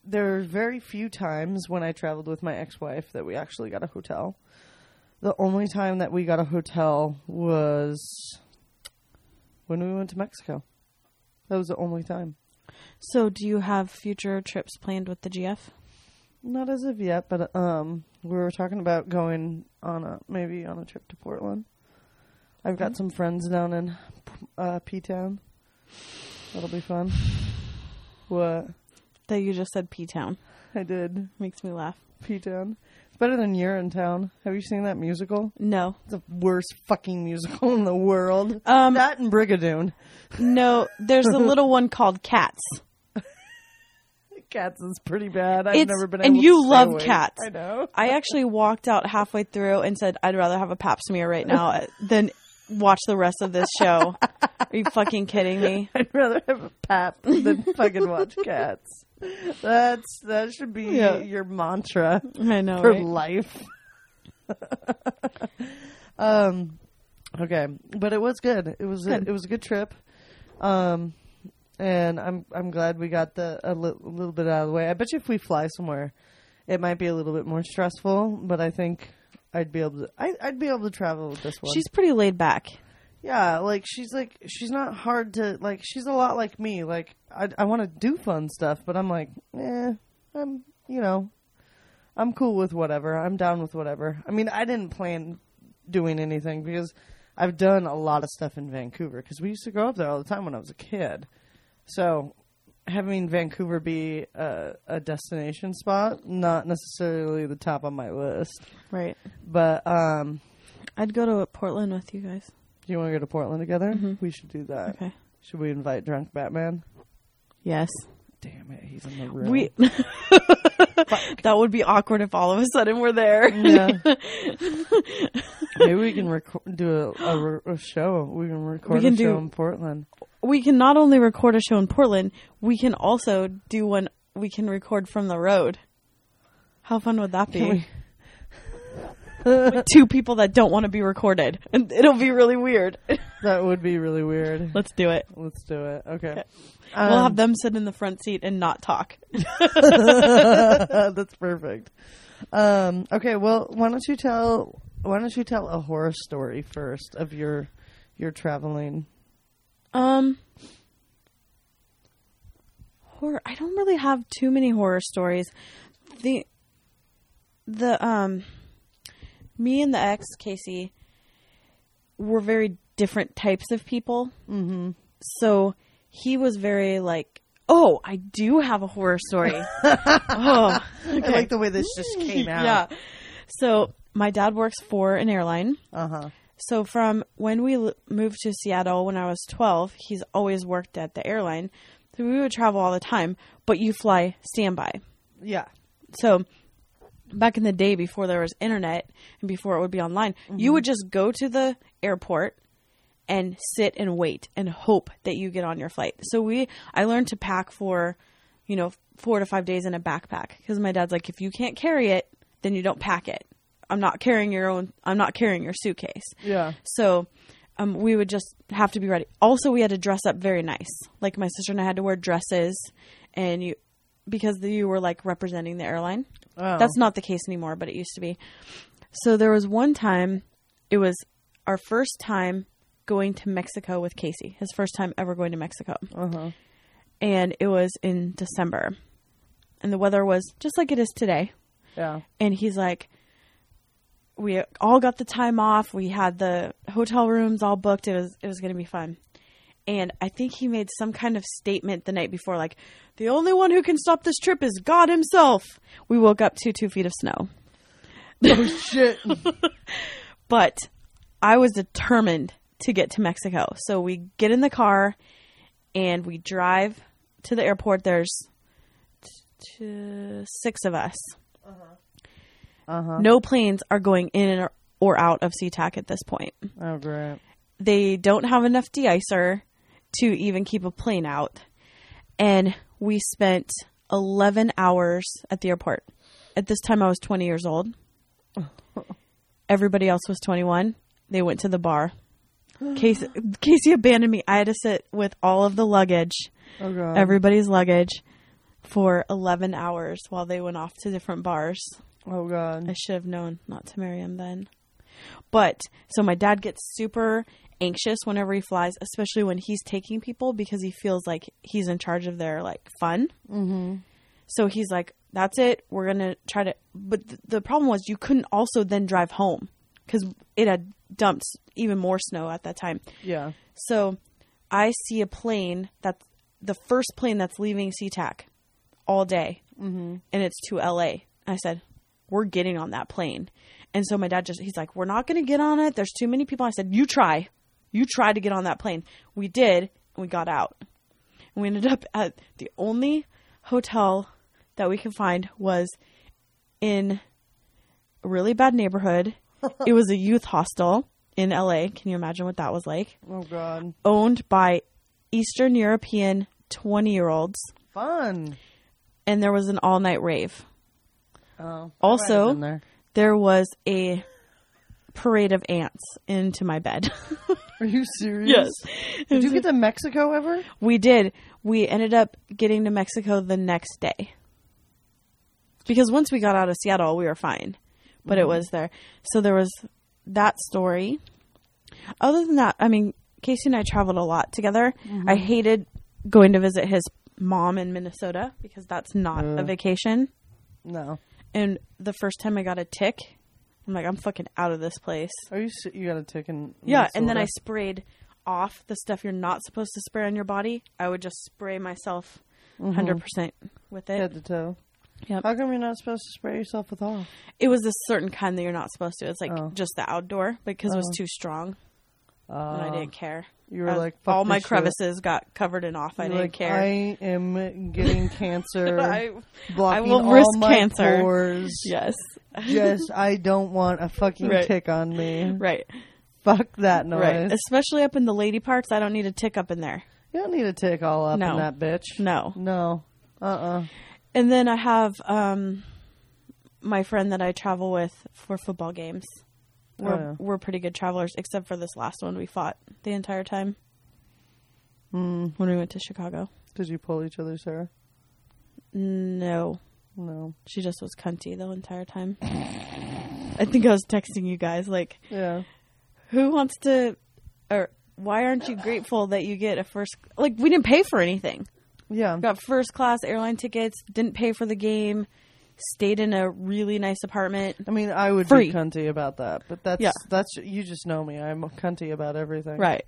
there are very few times when I traveled with my ex-wife that we actually got a hotel. The only time that we got a hotel was when we went to Mexico. That was the only time. So do you have future trips planned with the GF? Not as of yet, but um, we were talking about going on a maybe on a trip to Portland. I've got some friends down in uh, P Town. That'll be fun. What That you just said P Town. I did Makes me laugh. P Town. It's better than Urinetown. Have you seen that musical? No. It's the worst fucking musical <laughs> in the world. Um, that and Brigadoon. No, there's a <laughs> little one called Cats. Cats is pretty bad. I've It's- never been. and you love awake. cats. I know. I actually walked out halfway through and said, I'd rather have a pap smear right now <laughs> than watch the rest of this show. Are you fucking kidding me? I'd rather have a pap than fucking watch cats. <laughs> That's that should be Yeah. your mantra I know. for right? life. <laughs> um, okay, but it was good. It was a, Good. it was a good trip. Um, and I'm I'm glad we got the a, li- a little bit out of the way. I bet you if we fly somewhere, it might be a little bit more stressful. But I think I'd be able to. I, I'd be able to travel with this one. She's pretty laid back. Yeah, like she's like she's not hard to like. She's a lot like me. Like I I want to do fun stuff, but I'm like, eh, I'm you know, I'm cool with whatever. I'm down with whatever. I mean, I didn't plan doing anything because I've done a lot of stuff in Vancouver because we used to go up there all the time when I was a kid. So having Vancouver be a, a destination spot, not necessarily the top on my list. Right. But um, I'd go to Portland with you guys. Do you want to go to Portland together? Mm-hmm. We should do that. Okay. Should we invite drunk Batman? Yes. Damn it, he's in the room. We <laughs> That would be awkward if all of a sudden we're there. yeah. <laughs> Maybe we can record, do a, a, re- a show. We can record we can a show do- in Portland. We can not only record a show in Portland, we can also do one we can record from the road. How fun would that be? Can <laughs> we- with two people that don't want to be recorded, and it'll be really weird. <laughs> That would be really weird. Let's do it. Let's do it. Okay. Okay. Um, we'll have them sit in the front seat and not talk. <laughs> That's perfect. Um, okay, well, why don't you tell why don't you tell a horror story first of your your traveling? Um, horror. I don't really have too many horror stories. The the um, me and the ex Casey were very different types of people. Mm-hmm. So he was very like, oh, I do have a horror story. <laughs> oh, I like the way this just came <laughs> out. yeah. So my dad works for an airline. Uh huh. So from when we l- moved to Seattle when I was 12, he's always worked at the airline. So we would travel all the time, but you fly standby. Yeah. So back in the day before there was internet and before it would be online, you would just go to the airport and sit and wait and hope that you get on your flight. So we I learned to pack for, you know, 4 to 5 days in a backpack because my dad's like if you can't carry it, then you don't pack it. I'm not carrying your own I'm not carrying your suitcase. Yeah. So um, we would just have to be ready. Also, we had to dress up very nice. Like my sister and I had to wear dresses, and you because you were like representing the airline. Oh. That's not the case anymore, but it used to be. So there was one time, it was our first time going to Mexico with Casey. His first time ever going to Mexico, Uh-huh. and it was in December, and the weather was just like it is today Yeah. and he's like we all got the time off we had the hotel rooms all booked it was it was going to be fun and i think he made some kind of statement the night before like the only one who can stop this trip is god himself we woke up to two feet of snow <laughs> Oh shit. <laughs> but i was determined to get to mexico so we get in the car and we drive to the airport there's t- t- six of us Uh-huh. no planes are going in or, or out of SeaTac at this point. Oh great. They don't have enough de-icer to even keep a plane out. And we spent 11 hours at the airport. At this time, I was 20 years old. <laughs> Everybody else was 21. They went to the bar. <gasps> Casey, Casey abandoned me. I had to sit with all of the luggage, Oh god. everybody's luggage, for 11 hours while they went off to different bars. oh god. I should have known not to marry him then. But so my dad gets super anxious whenever he flies, especially when he's taking people because he feels like he's in charge of their like fun. Mm-hmm. So he's like, "That's it. We're gonna try to." But th- the problem was you couldn't also then drive home because it had dumped even more snow at that time. Yeah. So I see a plane that's the first plane that's leaving SeaTac all day, mm-hmm. and it's to LA. I said, "We're getting on that plane." And so my dad just he's like, "We're not going to get on it. There's too many people." I said, "You try, you tried to get on that plane." We did, and we got out. And we ended up at the only hotel that we could find was in a really bad neighborhood. <laughs> it was a youth hostel in LA. Can you imagine what that was like? Oh god. owned by Eastern European 20 year olds, Fun. and there was an all night rave. Oh. Also- there. There was a parade of ants into my bed. <laughs> Are you serious? Yes. Did you get to Mexico ever? we did. We ended up getting to Mexico the next day. Because once we got out of Seattle, we were fine. But it mm-hmm. was there. So there was that story. Other than that, I mean, Casey and I traveled a lot together. Mm-hmm. I hated going to visit his mom in Minnesota because that's not a vacation. No. And the first time I got a tick, I'm like, I'm fucking out of this place. Are you? You got a tick in? Yeah, and then I sprayed off the stuff you're not supposed to spray on your body. I would just spray myself mm-hmm. 100% with it. head to toe. Yep. How come you're not supposed to spray yourself with off? It was a certain kind that you're not supposed to. It's like Oh. just the outdoor because it was oh. too strong Uh, and I didn't care. You were I like, Fuck all my this shit. crevices got covered and off. I You're didn't like, care. I am getting <laughs> cancer. <laughs> I- blocking will risk cancer. pores. <laughs> yes. Just, I don't want a fucking Right. tick on me. Right. Fuck that noise. Right. Especially up in the lady parts, I don't need a tick up in there. You don't need a tick all up No. in that bitch. No. No. Uh-uh. And then I have um my friend that I travel with for football games. We're Oh, yeah. we're pretty good travelers, except for this last one we fought the entire time Mm. when we went to Chicago. Did you pull each other's hair? No, No. she just was cunty the entire time. I think I was texting you guys like, Yeah. who wants to, or why aren't you grateful that you get a first? Like we didn't pay for anything. Yeah. got first class airline tickets, didn't pay for the game, stayed in a really nice apartment. I mean, I would Free. be cunty about that, but that's Yeah. that's you just know me. I'm cunty about everything. Right.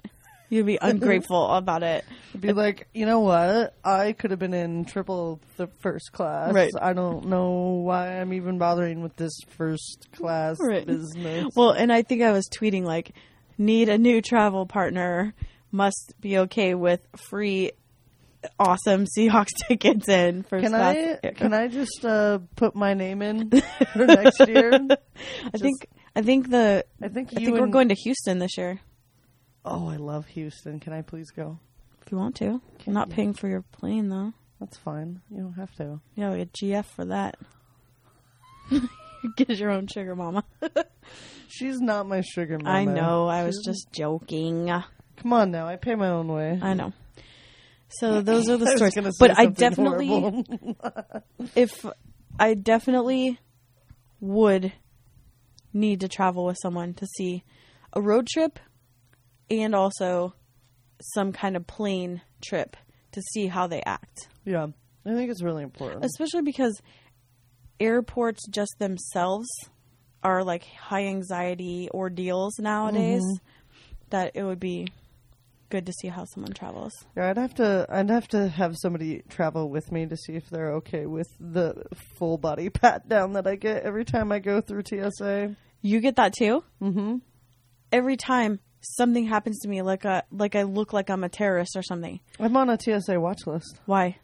You'd be <laughs> ungrateful about it. Be like, you know what? I could have been in triple the first class. Right. I don't know why I'm even bothering with this first class Right. business. Well, and I think I was tweeting like, need a new travel partner, must be okay with free, awesome Seahawks <laughs> tickets in first can. I can I just uh, put my name in for next year? <laughs> I think I think the I think I you think we're going to Houston this year. Oh, I love Houston. Can I please go? If you want to, I'm not you? paying for your plane though. That's fine. You don't have to. Yeah, we get GF for that. <laughs> Get your own sugar mama. She's not my sugar mama. I know. I was just joking. Come on now. I pay my own way. I know. So those are the <laughs> I stories. say But I definitely, if I definitely would need to travel with someone to see a road trip and also some kind of plane trip to see how they act. yeah, I think it's really important. Especially because airports just themselves are like high anxiety ordeals nowadays mm-hmm. that it would be good to see how someone travels. Yeah, I'd have to. I'd have to have somebody travel with me to see if they're okay with the full body <laughs> pat down that I get every time I go through TSA. You get that too? Mm-hmm. Every time something happens to me like a like I look like I'm a terrorist or something. I'm on a TSA watch list. Why?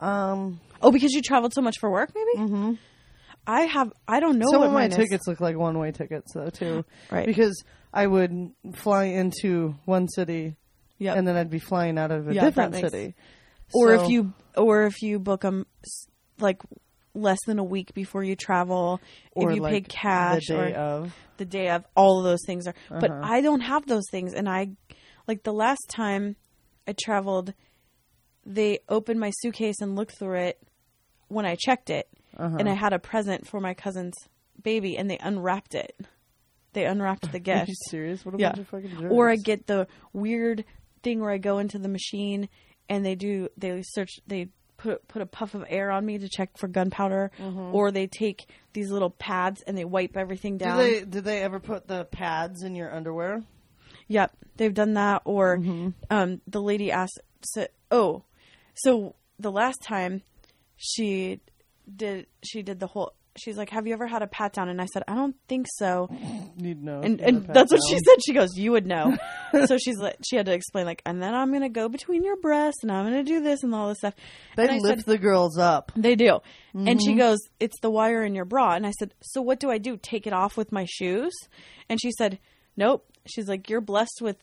Um, Oh, because you traveled so much for work, maybe? mm-hmm. I have. I don't know some what of my tickets look like one way tickets though too, Right. because I would fly into one city Yep. and then I'd be flying out of a Yeah, different city. or So- if you or if you book them like less than a week before you travel, or if you pay cash the day or of. the day of, all of those things are. But Uh-huh. I don't have those things, and I like the last time I traveled, they opened my suitcase and looked through it when I checked it, Uh-huh. and I had a present for my cousin's baby, and they unwrapped it. They unwrapped the gift. <laughs> Are you serious? What a Yeah. bunch of fucking jerks. or I get the weird thing where I go into the machine and they do they search they put put a puff of air on me to check for gunpowder, or they take these little pads and they wipe everything Do down. they did they ever put the pads in your underwear? Yep, they've done that. Or Mm-hmm. um, the lady asked, so, "Oh, so the last time she did she did the whole." She's like, "Have you ever had a pat down?" And I said, "I don't think so." <clears throat> You'd know. and if you had a and that's what she said. She goes, "You would know." <laughs> so she's like, she had to explain like, and then I'm gonna go between your breasts, and I'm gonna do this and all this stuff. They and lift the girls up. they do. And Mm-hmm. she goes, "It's the wire in your bra." And I said, "So what do I do? Take it off with my shoes?" And she said, "Nope." She's like, "You're blessed with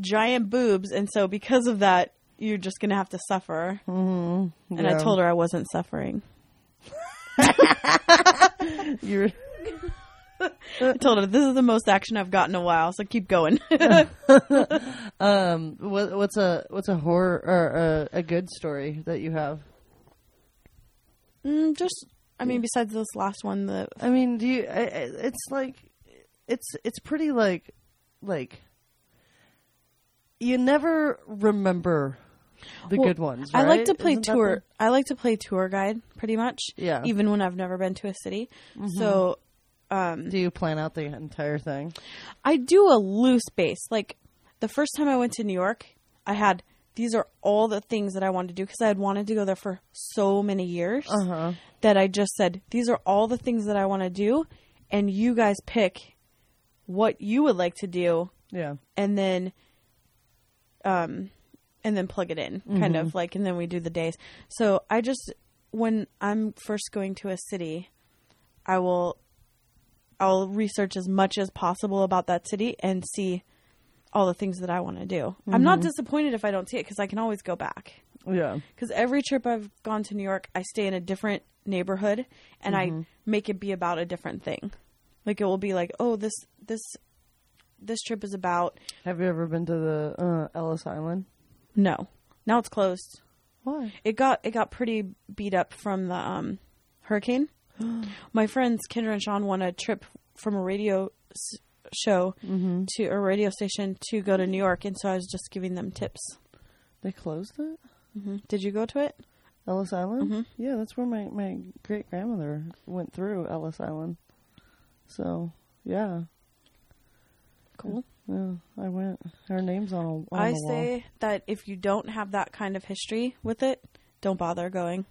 giant boobs, and so because of that, you're just gonna have to suffer." Mm-hmm. And I told her I wasn't suffering. <laughs> You're I told her this is the most action I've gotten in a while, so keep going. <laughs> um. What, what's a what's a horror or a, a good story that you have? mm, just, I mean, besides this last one, the I mean, do you? I, I- it's like, it's it's pretty like, like. You never remember the Well, good ones. I like to play Isn't tour. I like to play tour guide pretty much. Yeah. Mm-hmm. Even when I've never been to a city. So the- do you plan out the entire thing? I do a loose base. Like the first time I went to New York, I had these are all the things that I wanted to do because I had wanted to go there for so many years Uh huh. that I just said these are all the things that I want to do, and you guys pick what you would like to do, Yeah. and then, um, and then plug it in, kind Mm-hmm. of like, and then we do the days. So I just when I'm first going to a city, I will I'll research as much as possible about that city and see all the things that I want to do. I'm not Mm-hmm. disappointed if I don't see it because I can always go back. Yeah. Because every trip I've gone to New York, I stay in a different neighborhood and Mm-hmm. I make it be about a different thing. Like it will be like, oh, this this this trip is about Have you ever been to the uh, Ellis Island? No. Now it's closed. Why? It got it got pretty beat up from the um, hurricane. <gasps> My friends Kendra and Sean won a trip from a radio s- show Mm-hmm. to a radio station to go to New York, and so I was just giving them tips. They closed it. hmm Did you go to it? Ellis Island? Mhm. Yeah, that's where my, my great grandmother went through Ellis Island. So, yeah. Cool. Yeah, I went. Her name's on, a, on I the wall. say that if you don't have that kind of history with it, don't bother going.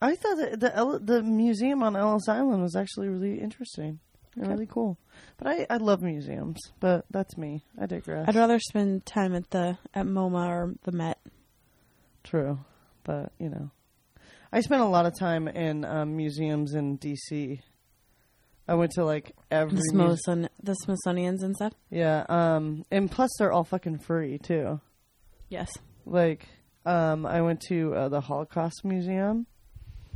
I thought that the El- the museum on Ellis Island was actually really interesting and Okay. really cool. But I, I love museums, but that's me. I digress. I'd rather spend time at the at MoMA or the Met. True, but you know, I spent a lot of time in um, museums in D.C. I went to like every The, muse- Smithson- the Smithsonian's and stuff. yeah, um, and plus they're all fucking free too. Yes. Like, um, I went to uh, the Holocaust Museum.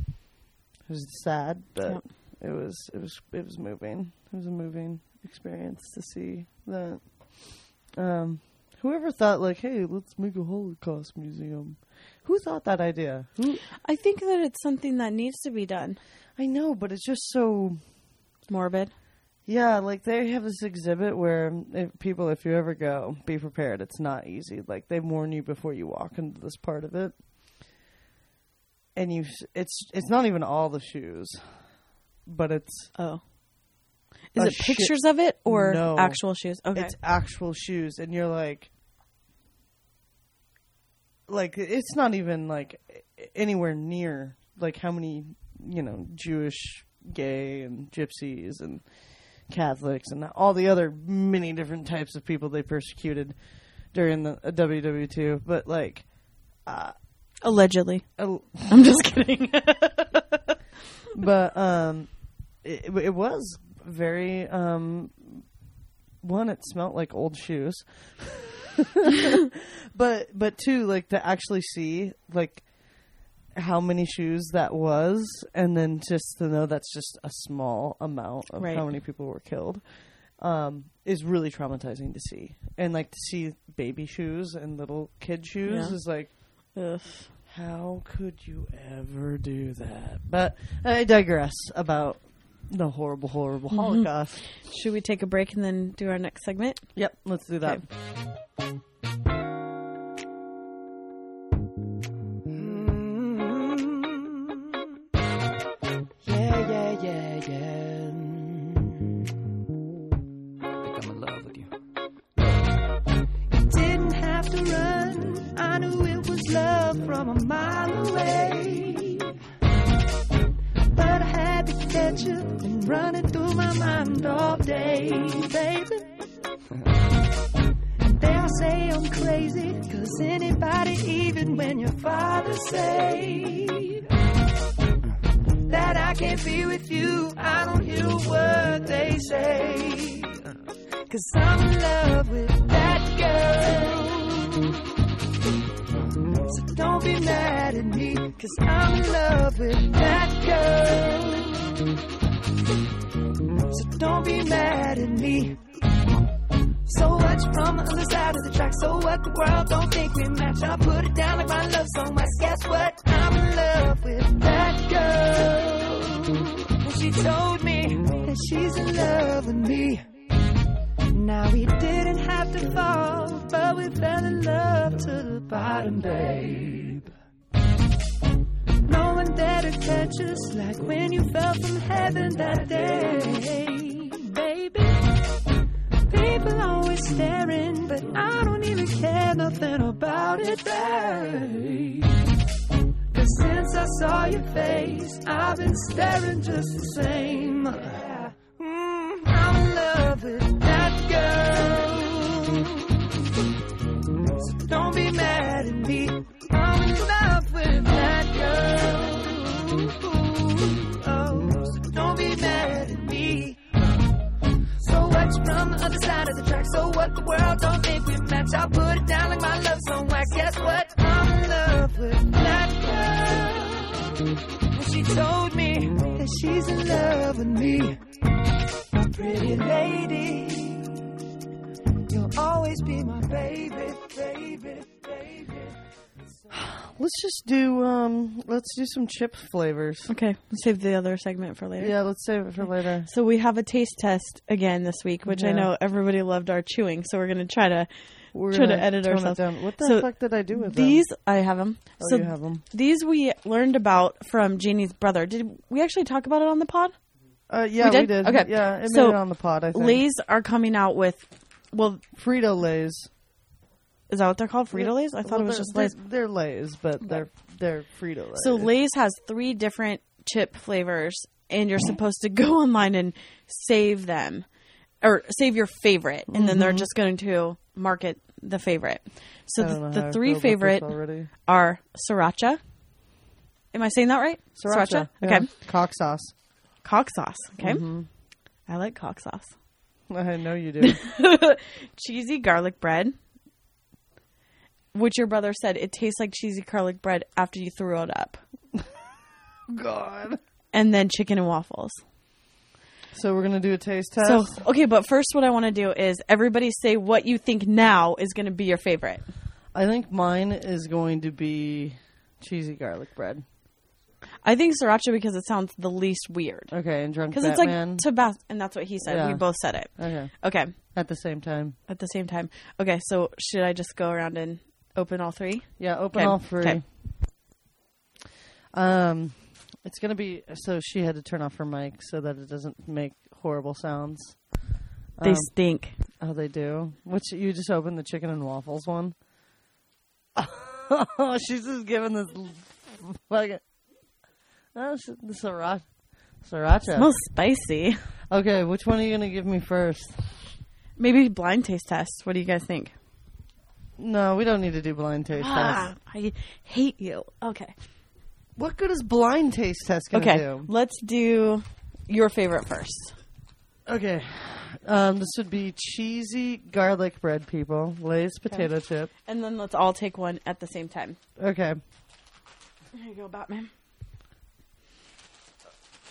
It was sad, but Yep. it was it was it was moving. It was a moving experience to see that. Um, whoever thought like, hey, let's make a Holocaust museum? Who thought that idea? Who? I think that it's something that needs to be done. I know, but it's just so. Morbid. Yeah, like they have this exhibit where if people, if you ever go, be prepared. It's not easy. Like they warn you before you walk into this part of it, and you, it's it's not even all the shoes, but it's Oh. Is it pictures of it or No. actual shoes? Okay. it's actual shoes, and you're like, like it's not even like anywhere near like how many you know Jewish, gay, and gypsies and Catholics and all the other many different types of people they persecuted during the uh, WW2, but like. uh, Allegedly. <laughs> I'm just kidding. <laughs> but um, it, it was very um, one. It smelled like old shoes, <laughs> but but two, like to actually see like how many shoes that was, and then just to know that's just a small amount of Right. how many people were killed. Um, is really traumatizing to see, and like to see baby shoes and little kid shoes Yeah. is like Ugh. how could you ever do that? But I digress about the horrible, horrible Holocaust. Should we take a break and then do our next segment? Yep, let's do that. Just do um. Let's do some chip flavors. Okay, let's save the other segment for later. Yeah, let's save it for later. So we have a taste test again this week, which I Yeah. know everybody loved our chewing. So we're gonna try to We're try to gonna edit tone it ourselves. down. What the So fuck did I do with these. them? I have them. Oh, so you have them. these we learned about from Janie's brother. Did we actually talk about it on the pod? Uh, yeah, We did? did. Okay. Yeah, it So, made it on the pod. I think. Lay's are coming out with. Well, Frito Lays. Is that what they're called? Frito Lay's? I thought Well, it was just Lay's. They're, they're Lays, but they're they're Frito Lays. So Lay's has three different chip flavors, and you're supposed to go <laughs> online and save them, or save your favorite, and then they're just going to market the favorite. So Mm-hmm. I don't know the, the three favorite are sriracha. Am I saying that right? Sriracha. Okay. yeah. Cock sauce. Cock sauce. Okay. Mm-hmm. I like cock sauce. <laughs> I know you do. <laughs> cheesy garlic bread, which your brother said it tastes like cheesy garlic bread after you threw it up, God. and then chicken and waffles. So we're gonna do a taste test. So, okay, but first, what I want to do is everybody say what you think now is going to be your favorite. I think mine is going to be cheesy garlic bread. I think sriracha because it sounds the least weird. Okay, and drunk Because it's like Tabasco, and that's what he said. Yeah. We both said it. okay, Okay, at the same time. at the same time. Okay, so should I just go around and open all three? Yeah, open all three. Um, it's gonna be so she had to turn off her mic so that it doesn't make horrible sounds. They Um, stink. oh, they do. Which you just opened the chicken and waffles one. <laughs> She's just giving this fucking. Oh, she- the sriracha. Sriracha. Smells spicy. Okay, which one are you gonna give me first? Maybe blind taste test. What do you guys think? No, we don't need to do blind taste Ah, test. I hate you. Okay. What good is blind taste test gonna Okay. do? Let's do your favorite first. Okay. Um, this would be cheesy garlic bread, people. Lay's potato chip. And then let's all take one at the same time. Okay. There you go, Batman.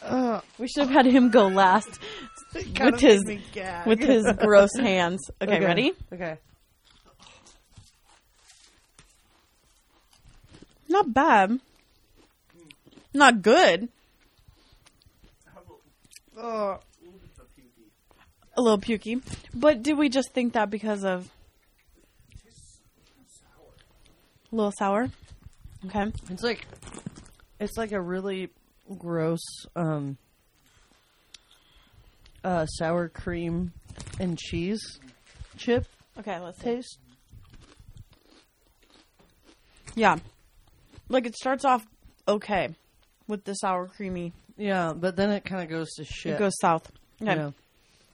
Uh, We should have had him go last <laughs> with his with his <laughs> gross hands. Okay, Okay. ready? Okay. Not bad. Not good. A little pukey. But did we just think that because of a little sour? Okay. it's like it's like a really gross um uh sour cream and cheese chip Okay, let's taste. Yeah. Like it starts off okay with the sour creamy. Yeah, but then it kind of goes to shit. It goes south. Okay. Know.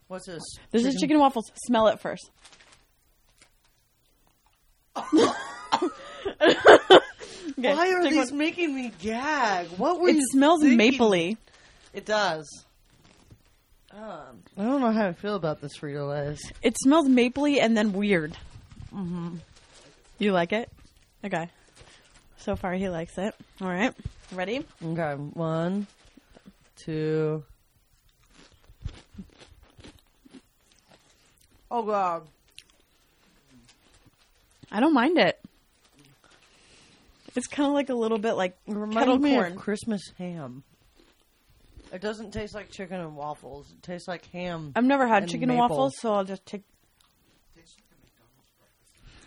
What's this? This is chicken waffles. Smell it first. <laughs> Okay, Why are these one. making me gag? What were It you smells thinking? mapley. It does. Um, I don't know how I feel about this Frito Lays. It smells mapley and then weird. Mm-hmm. You like it? Okay. So far, he likes it. All right. Ready? Okay, one, two. Oh god. I don't mind it. It's kind of like a little bit like It reminds kettle me corn. of Christmas ham. It doesn't taste like chicken and waffles. It tastes like ham. I've never had and chicken and waffles, so I'll just take.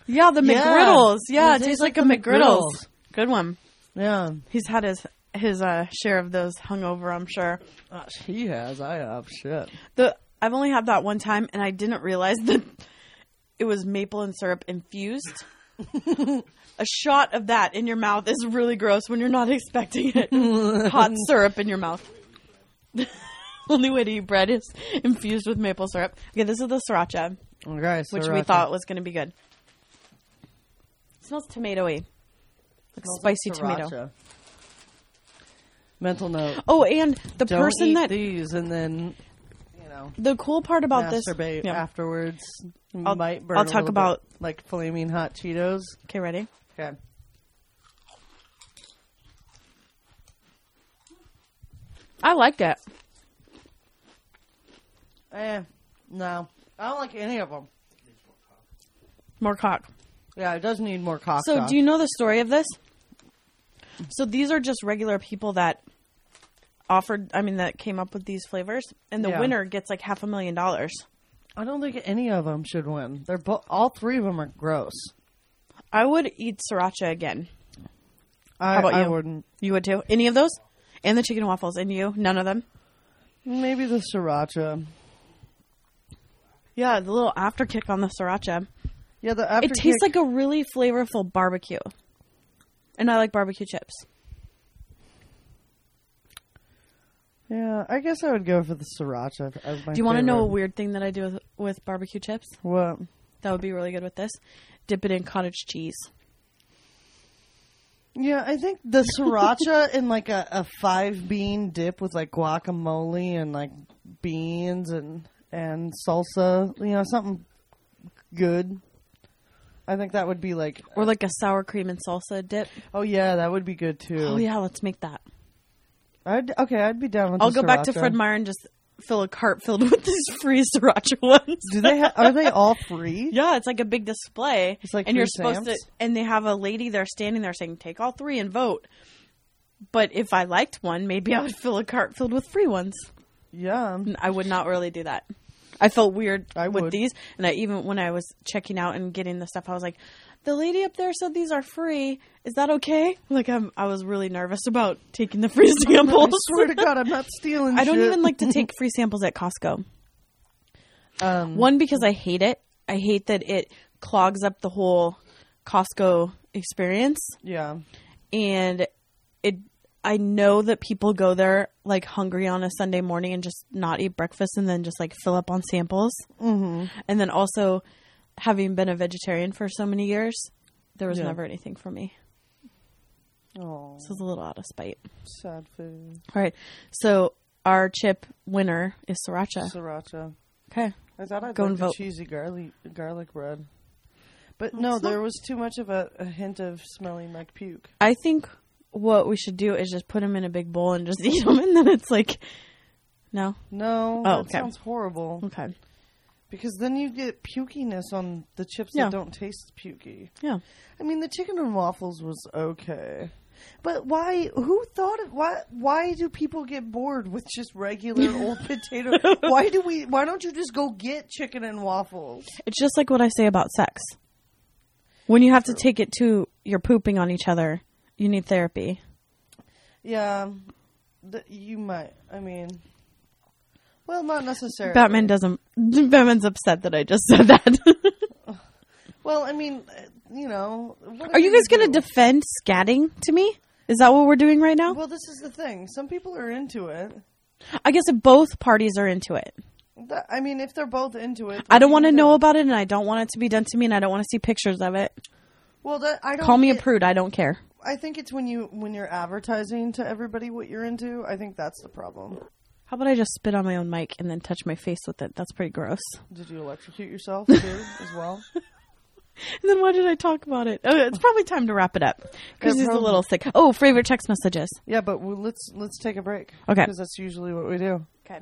Yeah, the Yeah. McGriddles. Yeah, It it, tastes tastes like like, a the McGriddles. McGriddles. Good one. Yeah, He's had his his uh, share of those hungover, I'm sure. Uh, he has. I have. Shit. The I've only had that one time, and I didn't realize that it was maple and syrup infused. <laughs> a shot of that in your mouth is really gross when you're not expecting it. Hot <laughs> syrup in your mouth. <laughs> Only way to eat bread is infused with maple syrup. Okay, this is the sriracha, Okay, which we thought was going to be good. It smells tomatoey, like spicy like tomato. Mental note: Oh, and the Don't person eat that these, and then you know the cool part about this. Yeah. afterwards. I'll- might burn I'll talk about- bit, like flaming hot Cheetos. Okay, ready? Okay. I like it. Eh, no, I don't like any of them. More cock. Yeah, it does need more cock. So, do you know the story of this? So, these are just regular people that offered, I mean, that came up with these flavors, and the Yeah. winner gets like half a million dollars. I don't think any of them should win. They're bo- all three of them are gross. I would eat sriracha again. I, How about I you? wouldn't. You would too? Any of those? And the chicken waffles. And you? None of them? Maybe the sriracha. Yeah, the little after kick on the sriracha. Yeah, the after it tastes like a really flavorful barbecue. And I like barbecue chips. Yeah, I guess I would go for the sriracha. As my Do you want to know a weird thing that I do with, with barbecue chips? What? That would be really good with this. Dip it in cottage cheese. Yeah, I think the sriracha <laughs> in like a, a five bean dip with like guacamole and like beans and and salsa. You know, something good. I think that would be like. Or like a sour cream and salsa dip. Oh yeah, that would be good too. Oh yeah, let's make that. I'd, okay, I'd be down with. I'll go back to. Fred Meyer and just fill a cart filled <laughs> with these free sriracha ones. Do they? Ha- are they <laughs> all free? Yeah, it's like a big display. It's like and you're supposed to and they have a lady there standing there saying, Take all three and vote. But if I liked one, maybe I would fill a cart filled with free ones. Yeah. I would not really do that. I felt weird I with would. these, and I even when I was checking out and getting the stuff, I was like, "The lady up there said these are free. Is that okay?" Like I'm, I was really nervous about taking the free samples. <laughs> I swear to God, I'm not stealing. <laughs> I don't shit. even like to take <laughs> free samples at Costco. Um, One because I hate it. I hate that it clogs up the whole Costco experience, yeah. and it. I know that people go there like hungry on a Sunday morning and just not eat breakfast and then just like fill up on samples. Mm-hmm. And then also, having been a vegetarian for so many years, there was Yeah. never anything for me. Oh, So it's a little out of spite. sad food. All right. So our chip winner is sriracha. Sriracha. Okay. I thought I'd Go like and the vote. cheesy garlic garlic bread, but no, there was too much of a, a hint of smelling like puke. I think what we should do is just put them in a big bowl and just <laughs> eat them, and then it's like, no, No, Oh, that okay. sounds horrible. okay, Because then you get pukiness on the chips Yeah. that don't taste pukey. yeah. I mean, the chicken and waffles was okay, but why? Who thought of why? Why do people get bored with just regular <laughs> old potato? Why do we? Why don't you just go get chicken and waffles? It's just like what I say about sex. When you have to take it to you're pooping on each other, you need therapy. Yeah, th- you might. I mean, well, not necessarily. Batman doesn't. <laughs> Batman's upset that I just said that. <laughs> Well, I mean, you know. what Are you guys going to defend scatting to me? Is that what we're doing right now? Well, this is the thing. Some people are into it. I guess if both parties are into it. I mean, if they're both into it, I don't want to know about it, and I don't want it to be done to me, and I don't want to see pictures of it. Well, that I don't Call me a prude. I don't care. I think it's when you when you're advertising to everybody what you're into. I think that's the problem. How about I just spit on my own mic and then touch my face with it? That's pretty gross. Did you electrocute yourself <laughs> too, as well? And then why did I talk about it? Oh, it's probably time to wrap it up because Yeah, he's a little sick. Oh, favorite text messages. Yeah, but we, let's let's take a break. Okay. because that's usually what we do. Okay.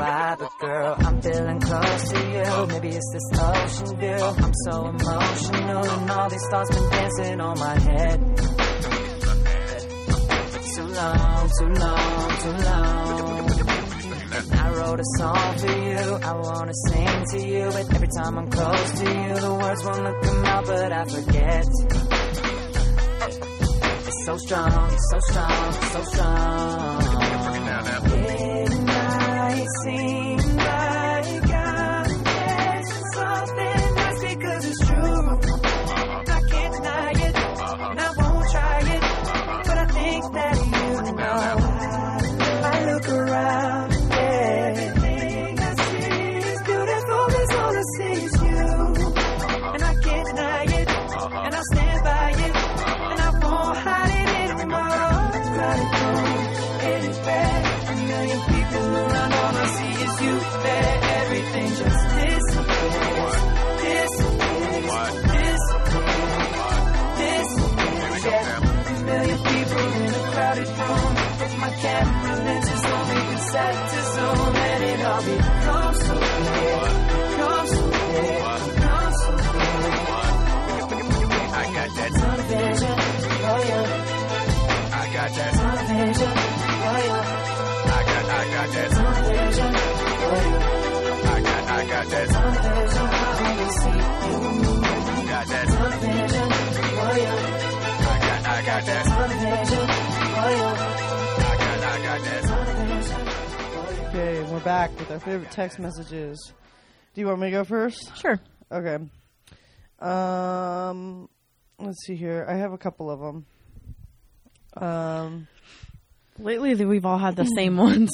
Why, but girl, I'm feeling close to you. Maybe it's this ocean view. I'm so emotional, and all these thoughts been dancing on my head. Too long, too long, too long. I wrote a song for you. I wanna sing to you, but every time I'm close to you, the words wanna come out, but I forget. It's so strong, it's so strong, it's so strong. We're back with our favorite text messages. Do you want me to go first? Sure. Okay. Um, let's see here. I have a couple of them. Um, Lately, we've all had the same <laughs> ones.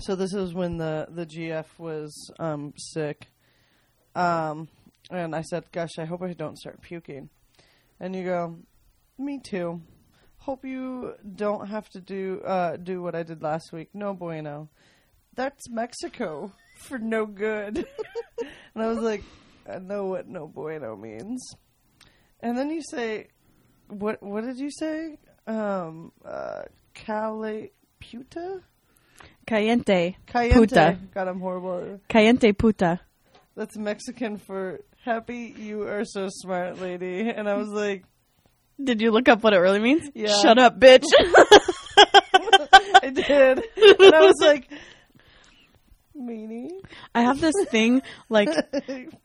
so this is when the the GF was um sick. Um, and I said, "Gosh, I hope I don't start puking." And you go, "Me too." Hope you don't have to do uh do what I did last week. No bueno. That's Mexico <laughs> for no good. <laughs> and I was like, I know what no bueno means. And then you say, what what did you say? Um, uh, cale puta. Caliente. Caliente. Puta. God, I'm horrible. Caliente puta. That's Mexican for happy. You are so smart, lady. And I was like, Did you look up what it really means? Yeah. Shut up, bitch. <laughs> I did. And I was like, meanie. I have this thing like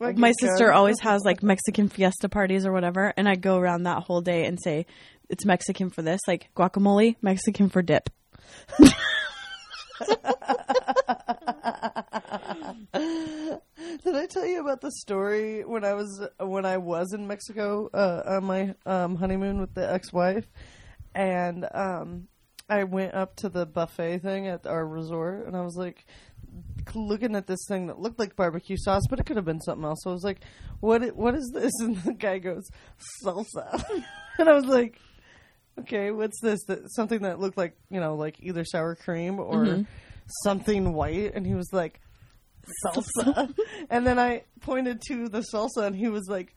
<laughs> my sister always has like Mexican fiesta parties or whatever, and I go around that whole day and say it's Mexican for this, like guacamole, Mexican for dip. <laughs> Did I tell you about the story when I was when I was in Mexico uh, on my um, honeymoon with the ex-wife, and um, I went up to the buffet thing at our resort, and I was like looking at this thing that looked like barbecue sauce, but it could have been something else. So I was like, "What? What is this?" <laughs> And the guy goes, "Salsa," <laughs> and I was like, "Okay, what's this?" That something that looked like you know, like either sour cream or mm-hmm. something white, and he was like salsa. <laughs> and then I pointed to the salsa, and he was like,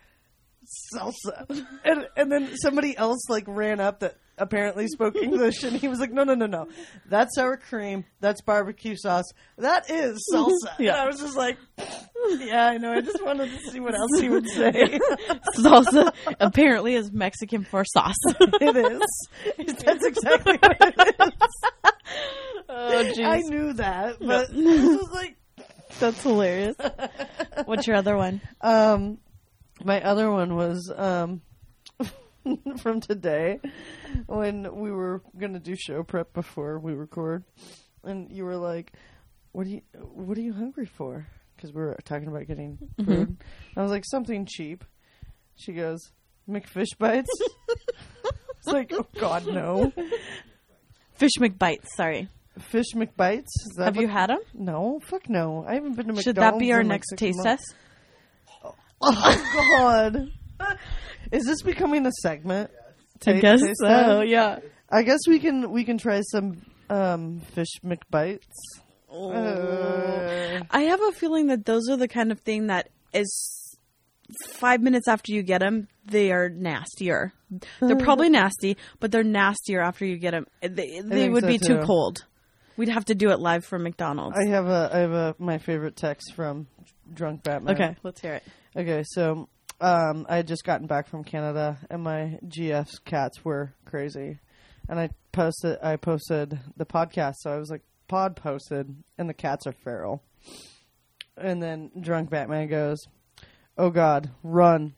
salsa. And, and then somebody else like ran up that apparently spoke <laughs> English, and he was like, no, no, no, no. That's sour cream. That's barbecue sauce. That is salsa. Yeah. And I was just like, yeah, I know. I just wanted to see what else he would <laughs> say. Salsa apparently is Mexican for sauce. <laughs> it is. That's exactly what it is. oh I knew that, but this was like, That's hilarious. What's your other one? Um, my other one was um <laughs> from today when we were gonna do show prep before we record, and you were like, "What are you What are you hungry for?" Because we were talking about getting mm-hmm. food. I was like, "Something cheap." She goes, "McFish bites." <laughs> it's like, oh God, no. Fish McBites. Sorry. Fish McBites. Is that Have you had them? No, fuck no. I haven't been to McDonald's. Should that be our in, like, next six taste months. test? Oh, <laughs> oh God! Is this becoming a segment? I Ta- guess taste so. test? Yeah. I guess we can we can try some um, fish McBites. Uh, I have a feeling that those are the kind of thing that is five minutes after you get them, they are nastier. They're probably nasty, but they're nastier after you get them. They, they would so, be too too. cold. We'd have to do it live from McDonald's. I have a I have a my favorite text from Drunk Batman. okay, let's hear it. Okay, so um, I had just gotten back from Canada, and my GF's cats were crazy, and I posted I posted the podcast, so I was like pod posted, and the cats are feral, and then drunk Batman goes, "Oh God, run,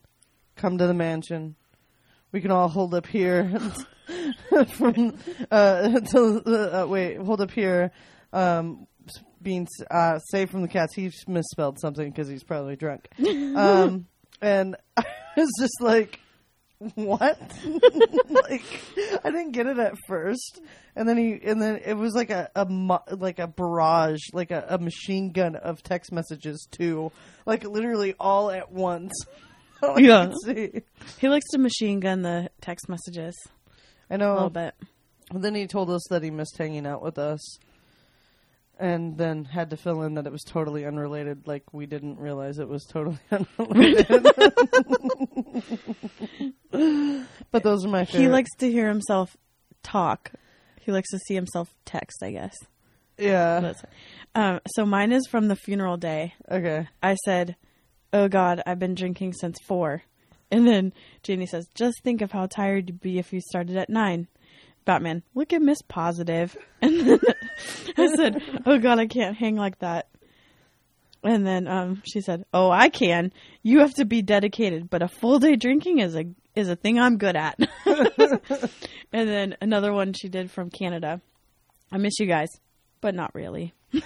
come to the mansion, we can all hold up here." <laughs> from uh, to, uh, wait, hold up here. Um, being uh, saved from the cats. He misspelled something because he's probably drunk. <laughs> um, and <laughs> I was just like, "What?" <laughs> like, I didn't get it at first, and then he, and then it was like a, a mo- like a barrage, like a, a machine gun of text messages too, like literally all at once. <laughs> All I Yeah. could see. He likes to machine gun the text messages I know. A little bit. But then he told us that he missed hanging out with us. And then had to fill in that it was totally unrelated, like we didn't realize it was totally <laughs> unrelated. but those are my favorite. He likes to hear himself talk. He likes to see himself text, I guess. Yeah. Um, so mine is from the funeral day. Okay. I said, "Oh God, I've been drinking since four. And then Janie says, "Just think of how tired you'd be if you started at nine. Batman, look at Miss Positive. <laughs> And then I said, "Oh God, I can't hang like that." And then um, she said, "Oh, I can. You have to be dedicated, but a full day drinking is a is a thing I'm good at." <laughs> and then another one she did from Canada. I miss you guys, but not really. <laughs>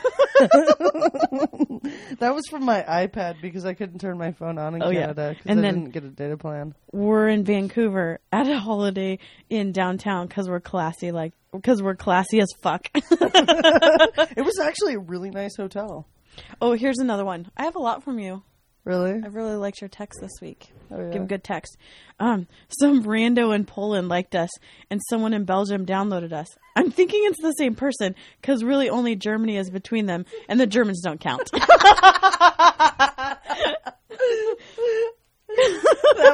That was from my iPad because I couldn't turn my phone on in Oh. Canada because And I then- didn't get a data plan. we're in Vancouver at a Holiday Inn downtown because we're classy, like because we're classy as fuck. <laughs> <laughs> It was actually a really nice hotel. oh, here's another one. I have a lot from you. Really? I really liked your text this week. Oh, yeah. Give a good text. Um, some rando in Poland liked us, and someone in Belgium downloaded us. I'm thinking it's the same person because really only Germany is between them, and the Germans don't count. <laughs> that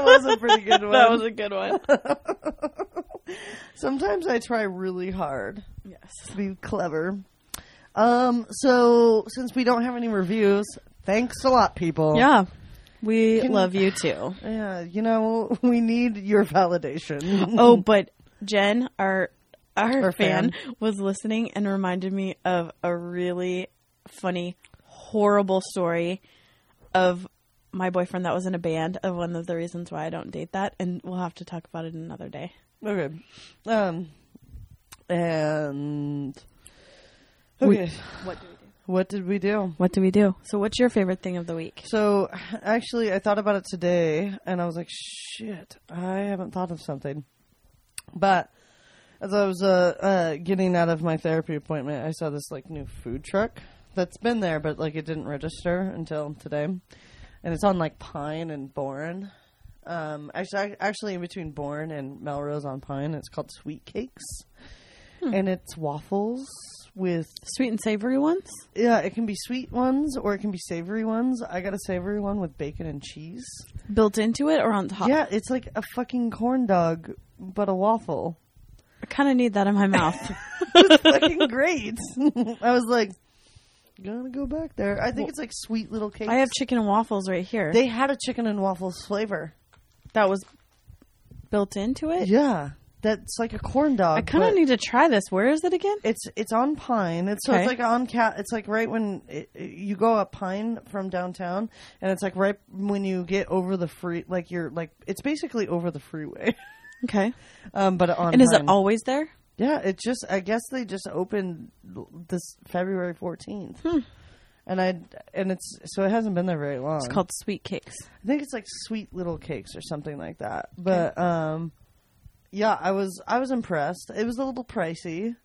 was a pretty good one. <laughs> that was a good one. <laughs> Sometimes I try really hard yes. to be clever. Um, so since we don't have any reviews, thanks a lot, people. Yeah, we Can- love you too. Yeah, you know, <laughs> we need your validation. <laughs> Oh, but Jen, our our, Our fan, was listening and reminded me of a really funny, horrible story of my boyfriend that was in a band. Of one of the reasons why I don't date that, and we'll have to talk about it another day. Okay. Um, and okay, What do? What did we do? What do we do? So, what's your favorite thing of the week? So actually, I thought about it today, and I was like, "Shit, I haven't thought of something." But as I was uh, uh, getting out of my therapy appointment, I saw this like new food truck that's been there, but like it didn't register until today, and it's on like Pine and Boren. Um, actually, actually, in between Boren and Melrose on Pine, it's called Sweet Cakes, and it's waffles with Sweet and savory ones. yeah, it can be sweet ones or it can be savory ones. I got a savory one with bacon and cheese. Built into it or on top? Yeah, it's like a fucking corn dog, but a waffle. I kind of need that in my mouth. <laughs> fucking great. <laughs> I was like, gonna go back there. I think it's like sweet little cakes. I have chicken and waffles right here. They had a chicken and waffles flavor. that was built into it. Yeah, that's like a corn dog. I kind of need to try this. Where is it again? It's it's on Pine. It's so Okay. it's like on cat. It's like right when it, it- you go up Pine from downtown, and it's like right when you get over the free. Like you're like it's basically over the freeway. <laughs> Okay. Um, but on And is it Pine. always there? Yeah, it just I guess they just opened this February fourteenth, and I and it's so it hasn't been there very long. It's called Sweet Cakes. I think it's like sweet little cakes or something like that. But um, yeah, I was I was impressed. It was a little pricey,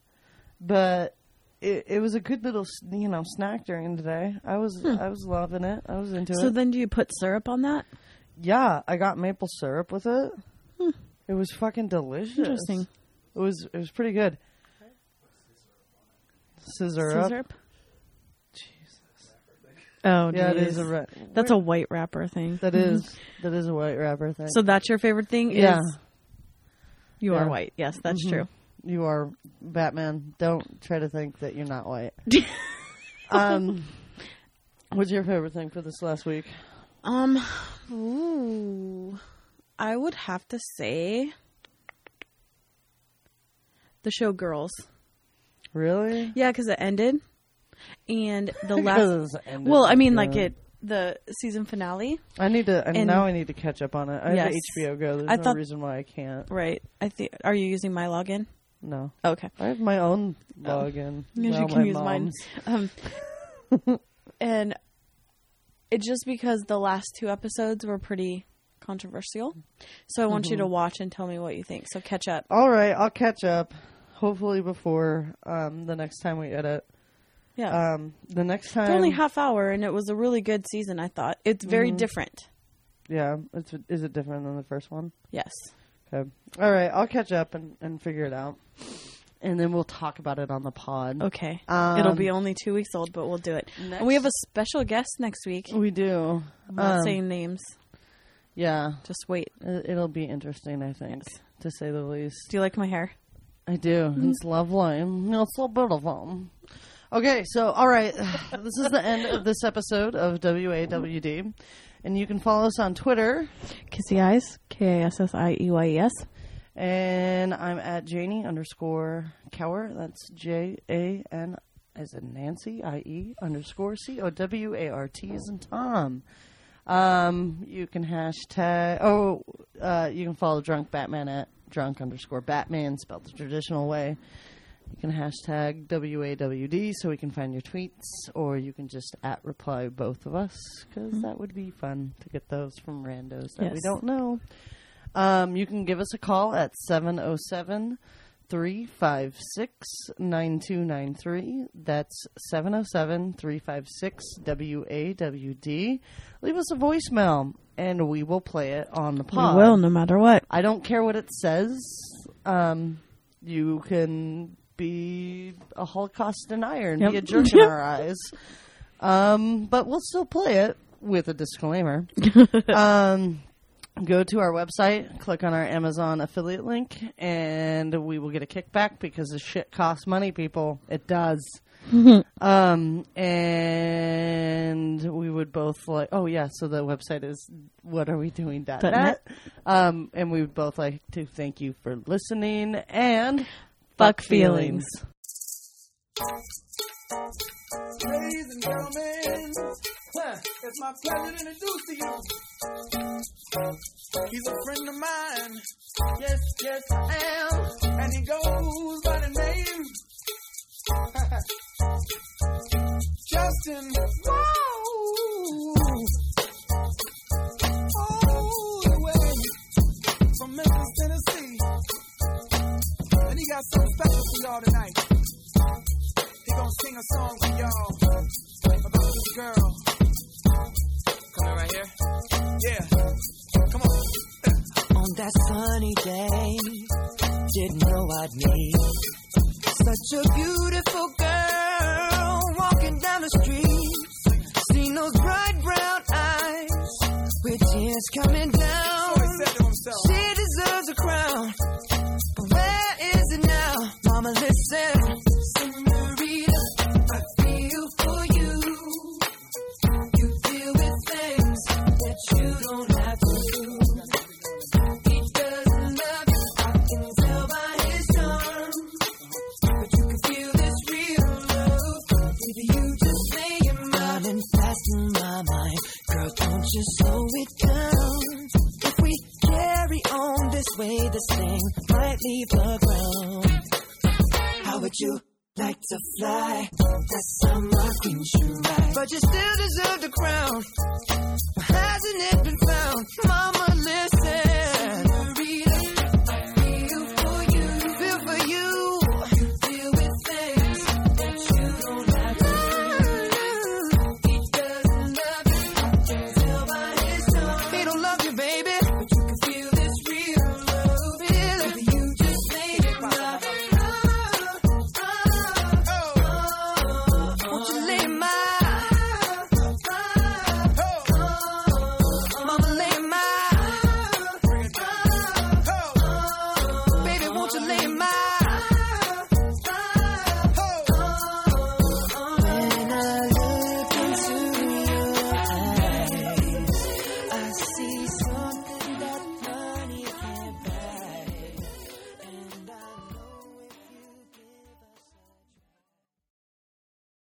but it it was a good little you know snack during the day. I was hmm. I was loving it. I was into So it. So then do you put syrup on that? yeah, I got maple syrup with it. Hmm. It was fucking delicious. Interesting. It was it was pretty good. Scissor up. Syrup? Oh, Yeah, it is a ra- That's a white wrapper thing. that mm-hmm. is that is a white wrapper thing. So that's your favorite thing? Is Yeah. You Yeah. are white. Yes, that's Mhm. true. You are Batman. Don't try to think that you're not white. <laughs> um, what's your favorite thing for this last week? Um, ooh, I would have to say the show Girls. Really? Yeah, because it ended, and the <laughs> last. ended. Well, I mean, like it the season finale, I need to, and, now I need to catch up on it. I have Yes. HBO Go. There's I no thought- reason why I can't. right? I think. Are you using my login? No, Okay. I have my own login. Because <laughs> Well, you can use mine. <laughs> Um, and it's just because the last two episodes were pretty controversial, so I want you Mm-hmm. to watch and tell me what you think. So catch up. All right, I'll catch up. Hopefully before um, the next time we edit. Yeah, Um, the next time, it's only half hour, and it was a really good season. I thought it's very Mm-hmm. different. yeah. It's, is it different than the first one? Yes. Okay. All right, I'll catch up and, and figure it out, and then we'll talk about it on the pod. Okay. Um, It'll be only two weeks old, but we'll do it. And we have a special guest next week. We do. I'm not Um, saying names. Yeah, Just wait. it, it'll be interesting. I think, to say the least. Do you like my hair? I do. Mm-hmm. It's lovely. It's so beautiful. Okay, so all right, <sighs> this is the end of this episode of WAWD, and you can follow us on Twitter, Kassie eyes. K a s s i e y e s. and I'm at Janie underscore Cowart. That's J A N as in Nancy I E underscore C O W A R T as in Tom. Um, you can hashtag. Oh, uh, you can follow Drunk Batman at drunk underscore Batman, spelled the traditional way. You can hashtag WAWD so we can find your tweets, or you can just at reply both of us because that would be fun to get those from randos that we don't know. Um, you can give us a call at 707 356 9293. That's 707 356 WAWD. Leave us a voicemail and we will play it on the pod. We will, no matter what. I don't care what it says. Um, you can be a Holocaust denier and be a jerk in <laughs> our eyes. Um, but we'll still play it with a disclaimer. <laughs> um, go to our website, click on our Amazon affiliate link, and we will get a kickback because this shit costs money, people. It does. um, and we would both like, oh yeah, so the website is what are we doing net. net. Um, and we would both like to thank you for listening and Fuck feelings. Ladies and gentlemen, it's my pleasure to introduce to you. He's a friend of mine. Yes, yes, I am. And he goes by the name <laughs> Justin. Such a beautiful